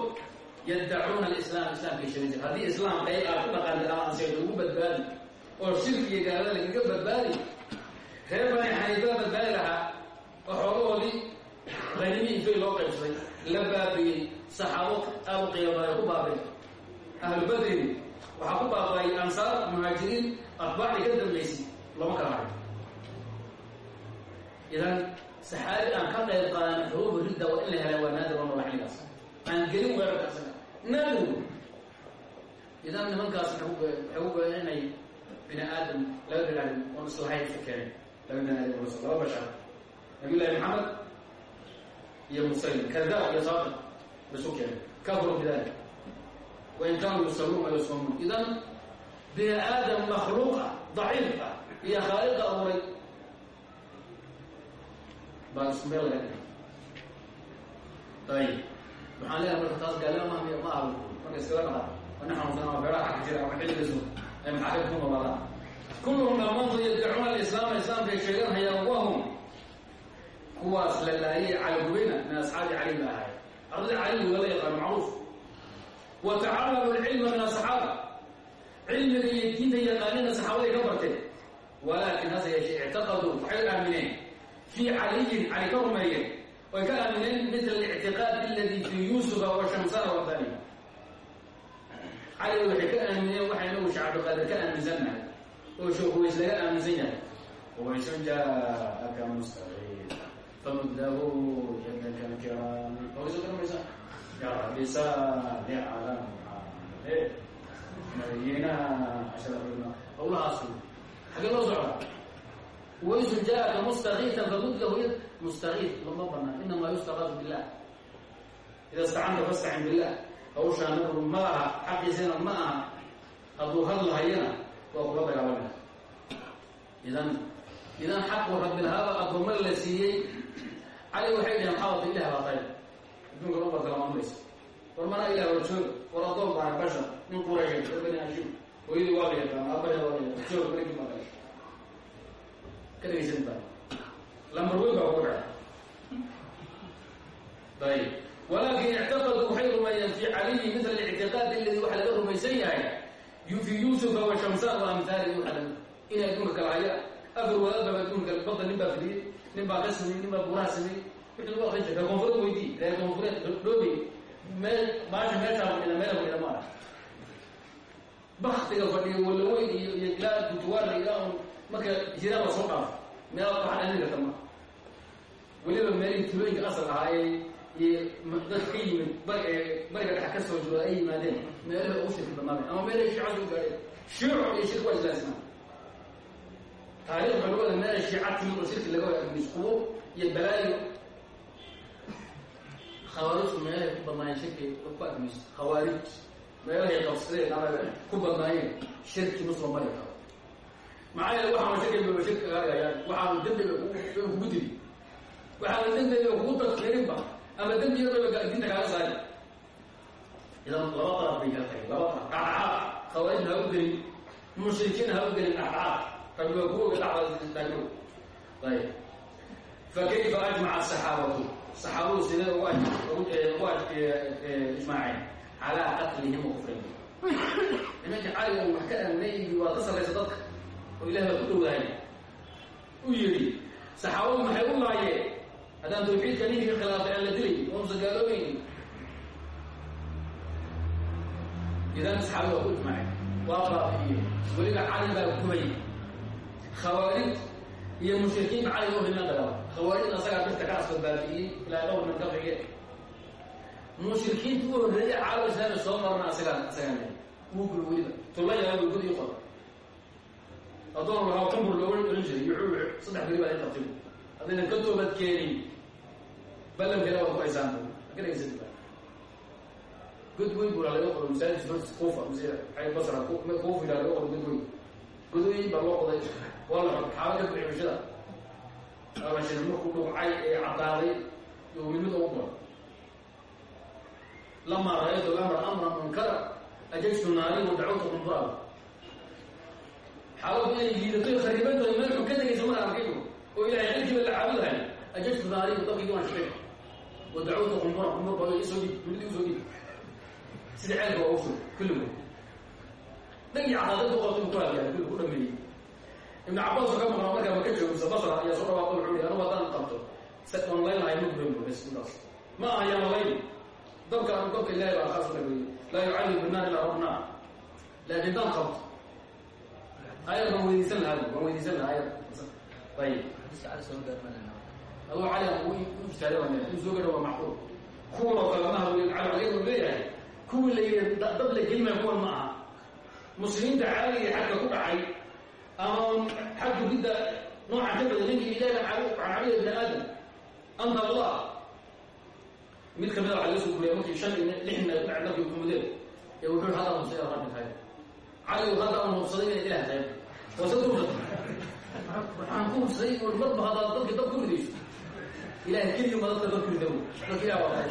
yaddacuuna alislaam islaamkay sheegin jir haddii islaam qayb aad ku dhaqaandiraaanse lagu badbaadi oo shirkiga gaalada lagaga badbaadi reer bani xaniifa badbaadi lahaa oo xoolahoodii hanimi infay loo qaybsaday la baabiyey saxaabo aad u qiimabada ku baabay ahlu badrin waxaa ku baabayay ansaar muhaajiriin atbaacdii ka dambaysay looma kala hayo idan saxaabi aan ka qayb qaadan xuruubu ridda waa in la helaa waa naadir oo aan gelin weerarka asaga naadir idan nimankaas waxay u goyeen inay bini aadam laba bini aadam oon islahayn isu keeneen laba bini aadam oo laba bashar nabiy llahi maxamed iyo musaylim. Kadaab iyo saadiq lasu keenay. Bidalik wain kaanuu yusaluun wa yasuumuun idan bini aadam makhluuqa daciif ah iyo khaaliqa abuuray baa isku meel laga dhigay ayib waxaan leeyahay marka taas gaalima ma ma aha marka iskala dhaqa ana xanuunsan ama beeraha xag jira ama xilliga sun ay maxaakid ku noolaadaan kulluhum dhammaantood yaddacuuna alislaama islaamkay sheeganhayaan wahum kuwaas la laayay caligubayna min asxaabi cali ba ahay ardada cali wala yaqaan macruuf wa tacalamu alcilma min asaxaaba cilmiga iyo diinta yaqaanina saxaabaday ka barteen walaakin hase yeeshee ictaqaduu waxay aamineen fii caliyin cali ka rumeeyeen way ka aamineen mitla alictiqaad aladi fii yuusufa wa shamsana wa thani cali waxay ka aamineen waxay nagu shacabdiqaadir ka aaminsannahay oo shookuways laga aaminsan yahay waysun jaaka mustaqiim famuddahu yadaka alkiraam cala muxamed nabiyina ashrafna howlahaas xagee loo socda waysu jaaka mustakiitan famuddahu yad. Mustakiit lama banaa inamaa yustaqaatu billah. Ida istacanta fastacin billah. Hawshaa nabigu ma laha xaqiisana ma aha hadduu hadlahayana waa kula dagaalamaya idan idan xaqu rabbilhaaba addoomada la siiyey cali waxay dhaheen xaabata ilah baa tay adduunka dhan baad kalamaanmaysa war manaa ilah war joog war addoon baana bashar nin qurayshay war bani hashim hooyadii waa la yaqaan aabbahe waa la yaqaan joog markii baa kale ka baa baa walakin ictaqaduu waxay rumeeyeen fi caliyi mitla alictiqaad aladi waxa laga rumaysan yahay fi yuusufa wa shamsaan wa amhaali waxa inay adduunka kala hayaan afar wadaadbaba adduunka badda nin baa fidiyey nin baa baa wixii lagu akrin jira reer koonfureed weydii reer koonfureed dhoobi meel maasha meeshaa fadhida meela fadhida ma aha baktiga fadhiya walaweyn iyo iyo ilaa dutuwaala ilaa un marka jiraan la soo dhaafo meel waxaa dhalin karta ma weliba meelihii tulooyinka asal ahaayee iyo dad ka yimid bar bariga dhex ka soo jooda ay yimaadeen meelaha ugu shirki badnaadeen ama meelaha shiicadu u gaadheen shiico iyo shirki waa islaasnaa taariikhka lugada meela shiica timid oo shirki laga waagmis qubuur iyo balaayo khawaarijtu meelahay ku badnaayeen shirki ku agmis khawaarij meelahay qabsadeen ama ku badnaayeen shirki muslim mari karo. Maxaa yeele waxaanu shirkiba shirki kaagayaan waxaanu dembiga kugu dili waxaanu dembiga kugu tadfiirinba ama dembiyadooda diinta kaaga saari. Idan laba qarab bay kala tahay laba dhacdhacaad khawaarijna ha u gelin. Ha u gelin. Dhacdhacaad rabbi waa kuwoga dhacdaago ayib. Fakayfa ajmaca saxaabadu sidee ugu ijmaaceen calaa qatlihim wa kufrihim nimanka caliga wax ka aaminay waa ka sarraysa dadka. Oo ilahi baa ku dhowdahay u yidhi saxaabadu maxay u laayeen? Haddaan tawxiidka ninkii khilaafay aan la dilay oonsa gaaloobeyn idan saxaabada waa ku ijmaaceen. Waa baabi'iye weliba cali baa gubay khawaarij iyo mushrikiin cali oo hina dagaala khawaarij asagaa birta ka asba baabi'iyey ilaa dhowr min kafrige mushrikiinta u horreeyay caalam islaami soo marna asagaan asagaan wuu gul weliba tulla yahay buu gud ii qor adoon lahaa qambur looga oran jiray yuxuu saddex beri baa i qabtay haddayna ka toobad keenin. Ballankeeda waad ku haysaan ka dhegaysanba god weyn buu laga qodo masaajid kuufa mase basra kuufi laga qodo god weyn. Godooyin baa loo qoday waa la xod xaala ka buxi bishada abashina markuu dhugcay ee caddaaday iyo mid mid ugu qoray lamaa ra'aytu lamra amran munkara ajajtu naari wa dacwtu qunfuraada xaaladu inay liidatay kharibantahay meel xun ka tegaysa mana arkaybu oo ilahay xilkiiba la caabudahay ajajtu naari dabkii waan shaqay wa dacwtu qunfura qunfur baa isoo dhib sida ceelka waa ushur kulligood dhagii cadaadada qorta ku ibn cabaas oo ka maqnaa markaa maka joogisa basra ayaa soo dhawaaqo wuxuu yihi anugu haddaan qabto. On laylahay ma gudan bes midaas ma aha yaan layn dabka dabka ilahay baa khaas lageeyey laa yucadib binnaar ilaa rabnaa laakiin daan qabto ayad baan weydiisan lahaa waan weydiisan lahaa ayad ayib. Hadis cali aan u ijtihaaday baan leeyahay. In soo gadha waa macquul. Kuwan oo kale maha cali ayadu leeyahay kuwii la yidhi dad la gelimaya kuwan ma aha. Muslimiinta caaliga xagga ku dhacay ama xagga midda nooca ka bada ninkii ilahi can cabiya bni aadam anta allah mid kamida waxa laga soo guriya markii shan iyo lixna ku dhacay markii kumudeen ee wuxuu hadda hubsay oo rabbi tahay cali hadda aan hubsaday inay ilaah tahay wase durda waxaan ku hubsaday marba haddaad dadka dab ku ridayso ilahay keliya ma dadka dab ku ridawo dadka ilah waa tahay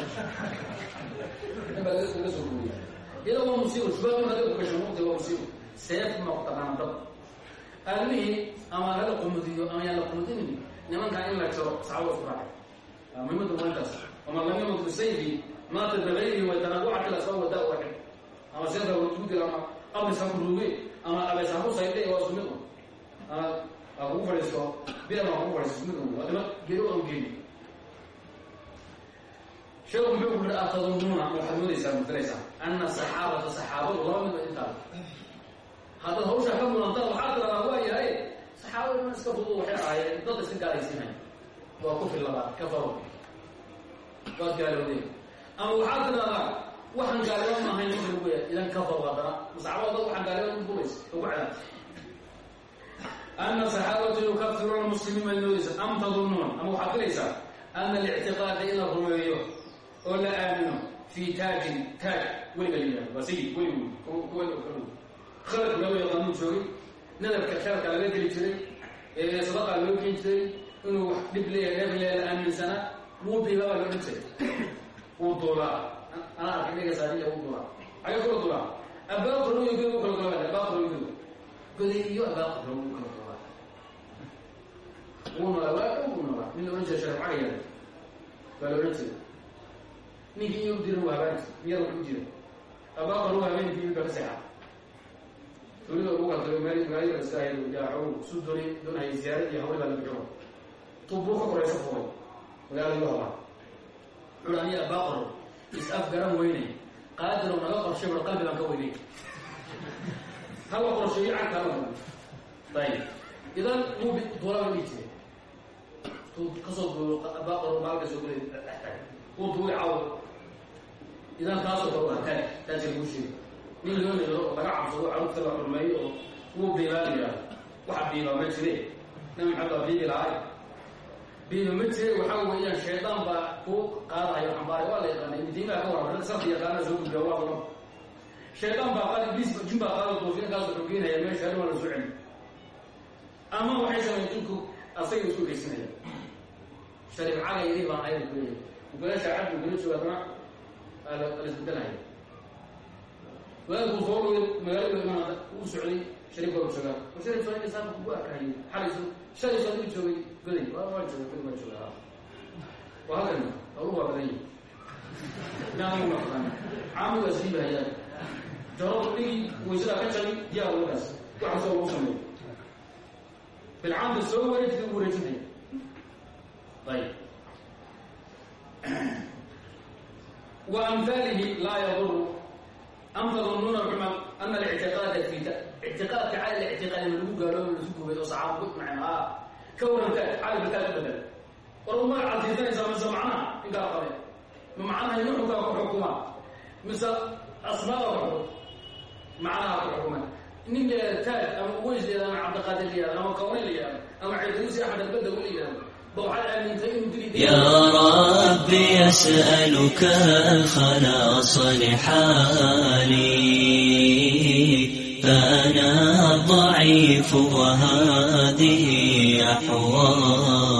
baa laga soo guriya iyada waa musiibo shubaab in hada ku gasho mugti waa musiibo seef ku taqaana dab aalmihii ama hala qumudiyo ama yaan la qumudinin nimankaa in la jaro saxaaba isku raacay muhiimadu waa intaas waman lam yamut bisayfi maata bigayrihi watanawucat ilasbab wada waxid ama seefa ku dil ama abis ha ku ruuge ama abes ha ku saydhe waa isku mid ama ha kugu fadhiisto. Biam ha kugu fadhiisto isku mid waa dima geeri waa geeri sheekhu muxuu ku yihi atadunnuuna waxaad moodaysaa mutalaysaa ana saxaabata saxaabadu laba mid ba intaa haddaad hawshaa ka mudantaan waxaa tiradaa waa yahay. Saxaabada iman iska fudud waxay ahaayeen dad iska gaalaysiinay waa ku filladaa ka faro waad gaalowdeen ama waxaa tiradaa waxaan gaaliba ma ahayn marka lagu yahay idan ka faro haddana. Saxaabada dad waxaan gaaliba u ugu cadaabtay ana saxaabatu yukafiruuna muslimiin moodaysa am tadunnuun. Ama waxaad filaysaa ana alictiqaada in la rumeeyo oo la aamino fi taajin taaj weliga la yihahdo waa sayid khaladku laba yaqaanuu joogay nadarka kheerka laga geli jiray ee sadaqa loo geen jiray inuu wax dhib leeyahay neef leeyahay la aaminsanaa wuu biiba baa loo dhan jiray wuu duulaa. Anaa arkay dhegaysaaniya wuu duulaa. Xagee kula duulaa. Abaaqro iyo godi u kala duulaa. Abaaqro iyo godi godi iyo abaaqro wuu kala duulaa. Wuu noolaa waa wuu noolaa nin la odhan jiray sharif cagayada baa la odhan jiray ninkii iyo dira waa habaanki miyada ku jira abaaqro waa habeenkii ka seexaa dunida ugu kaltay meel magaalada istaahil yaaxow su doonay doonayay ziyaaradii hawle baa laga jooga tuubuu ka koraysa furay magaalada ugu habaa wuxuu aniga abaaqro is af garan weynay qaadirow naga qorshay bar qalbi baan ka weynay hala qorsheeyo cagka hala mudan ayib idan muubi duulaba dhihi jiray tuu ka soo duulo abaaqro maalka soo gulay dhextaag uu duulay caawo idan taasoo kale waa taaj taajka lagu sheegay nin loo yeero oo laga cabsado carruurta la xurmeeyo oo wuu biibaa la yidhahdo waxa biibaa ma jire. Nabi maxamed waa biibi lahay. Biiba ma jire waxaa weeyaan shaydaan baa kuu qaadayo xambaaray waa la yaqaana ibtiimaa ka warama rag sarti yaqaana soo gudbiya waa badan baa qaadi bis jin baa qaada doofinkaas wuxuu keenaya meesha hadhow la soo celi ama waxay sameyn jinku asaga isku kaysinaya sharif cagay idii baan ayada ku leeyahay mukulasha cabdi kula jooga haddana la isbedelaya wadaadku soo dhoway magaalada imaanada uu socday sharif baa joogaa. War sharif soo inaysaa kugu arkayay xalayso shalay soo uu joogay goday. Waa waa jooga goday waa jooga waa waa badan ugu naqaan caami waa sii bahayaan jaradu dhigi ka jabi yaa wadaas waxa soo ugu sameeyo bilcaanta soo wareejida ugu wareejinaya ayib. Wa amhaalihi laa am tadunnuuna cuma ana alictiqaada fi ictiqaadka cala lictiqaadi ma lagu gaalooba lasu gubay oo saxaaba ku macnaa ka waranka caalamka kaa ku bedel war uma casiisanaysaa mise macnaha inkaa qabe ma macnaha nuxukaa ku xukuma mise asmaada ku xukuma macnaha ku xukuma nin la yihahdo taaj ama uweys la yihahdo ama cabdiqaadir la yihahdo ama kawni la yihahdo ama yihahdo يا ربي أسألك الخلاص لحالي فأنا ضعيف وهذه أحوالي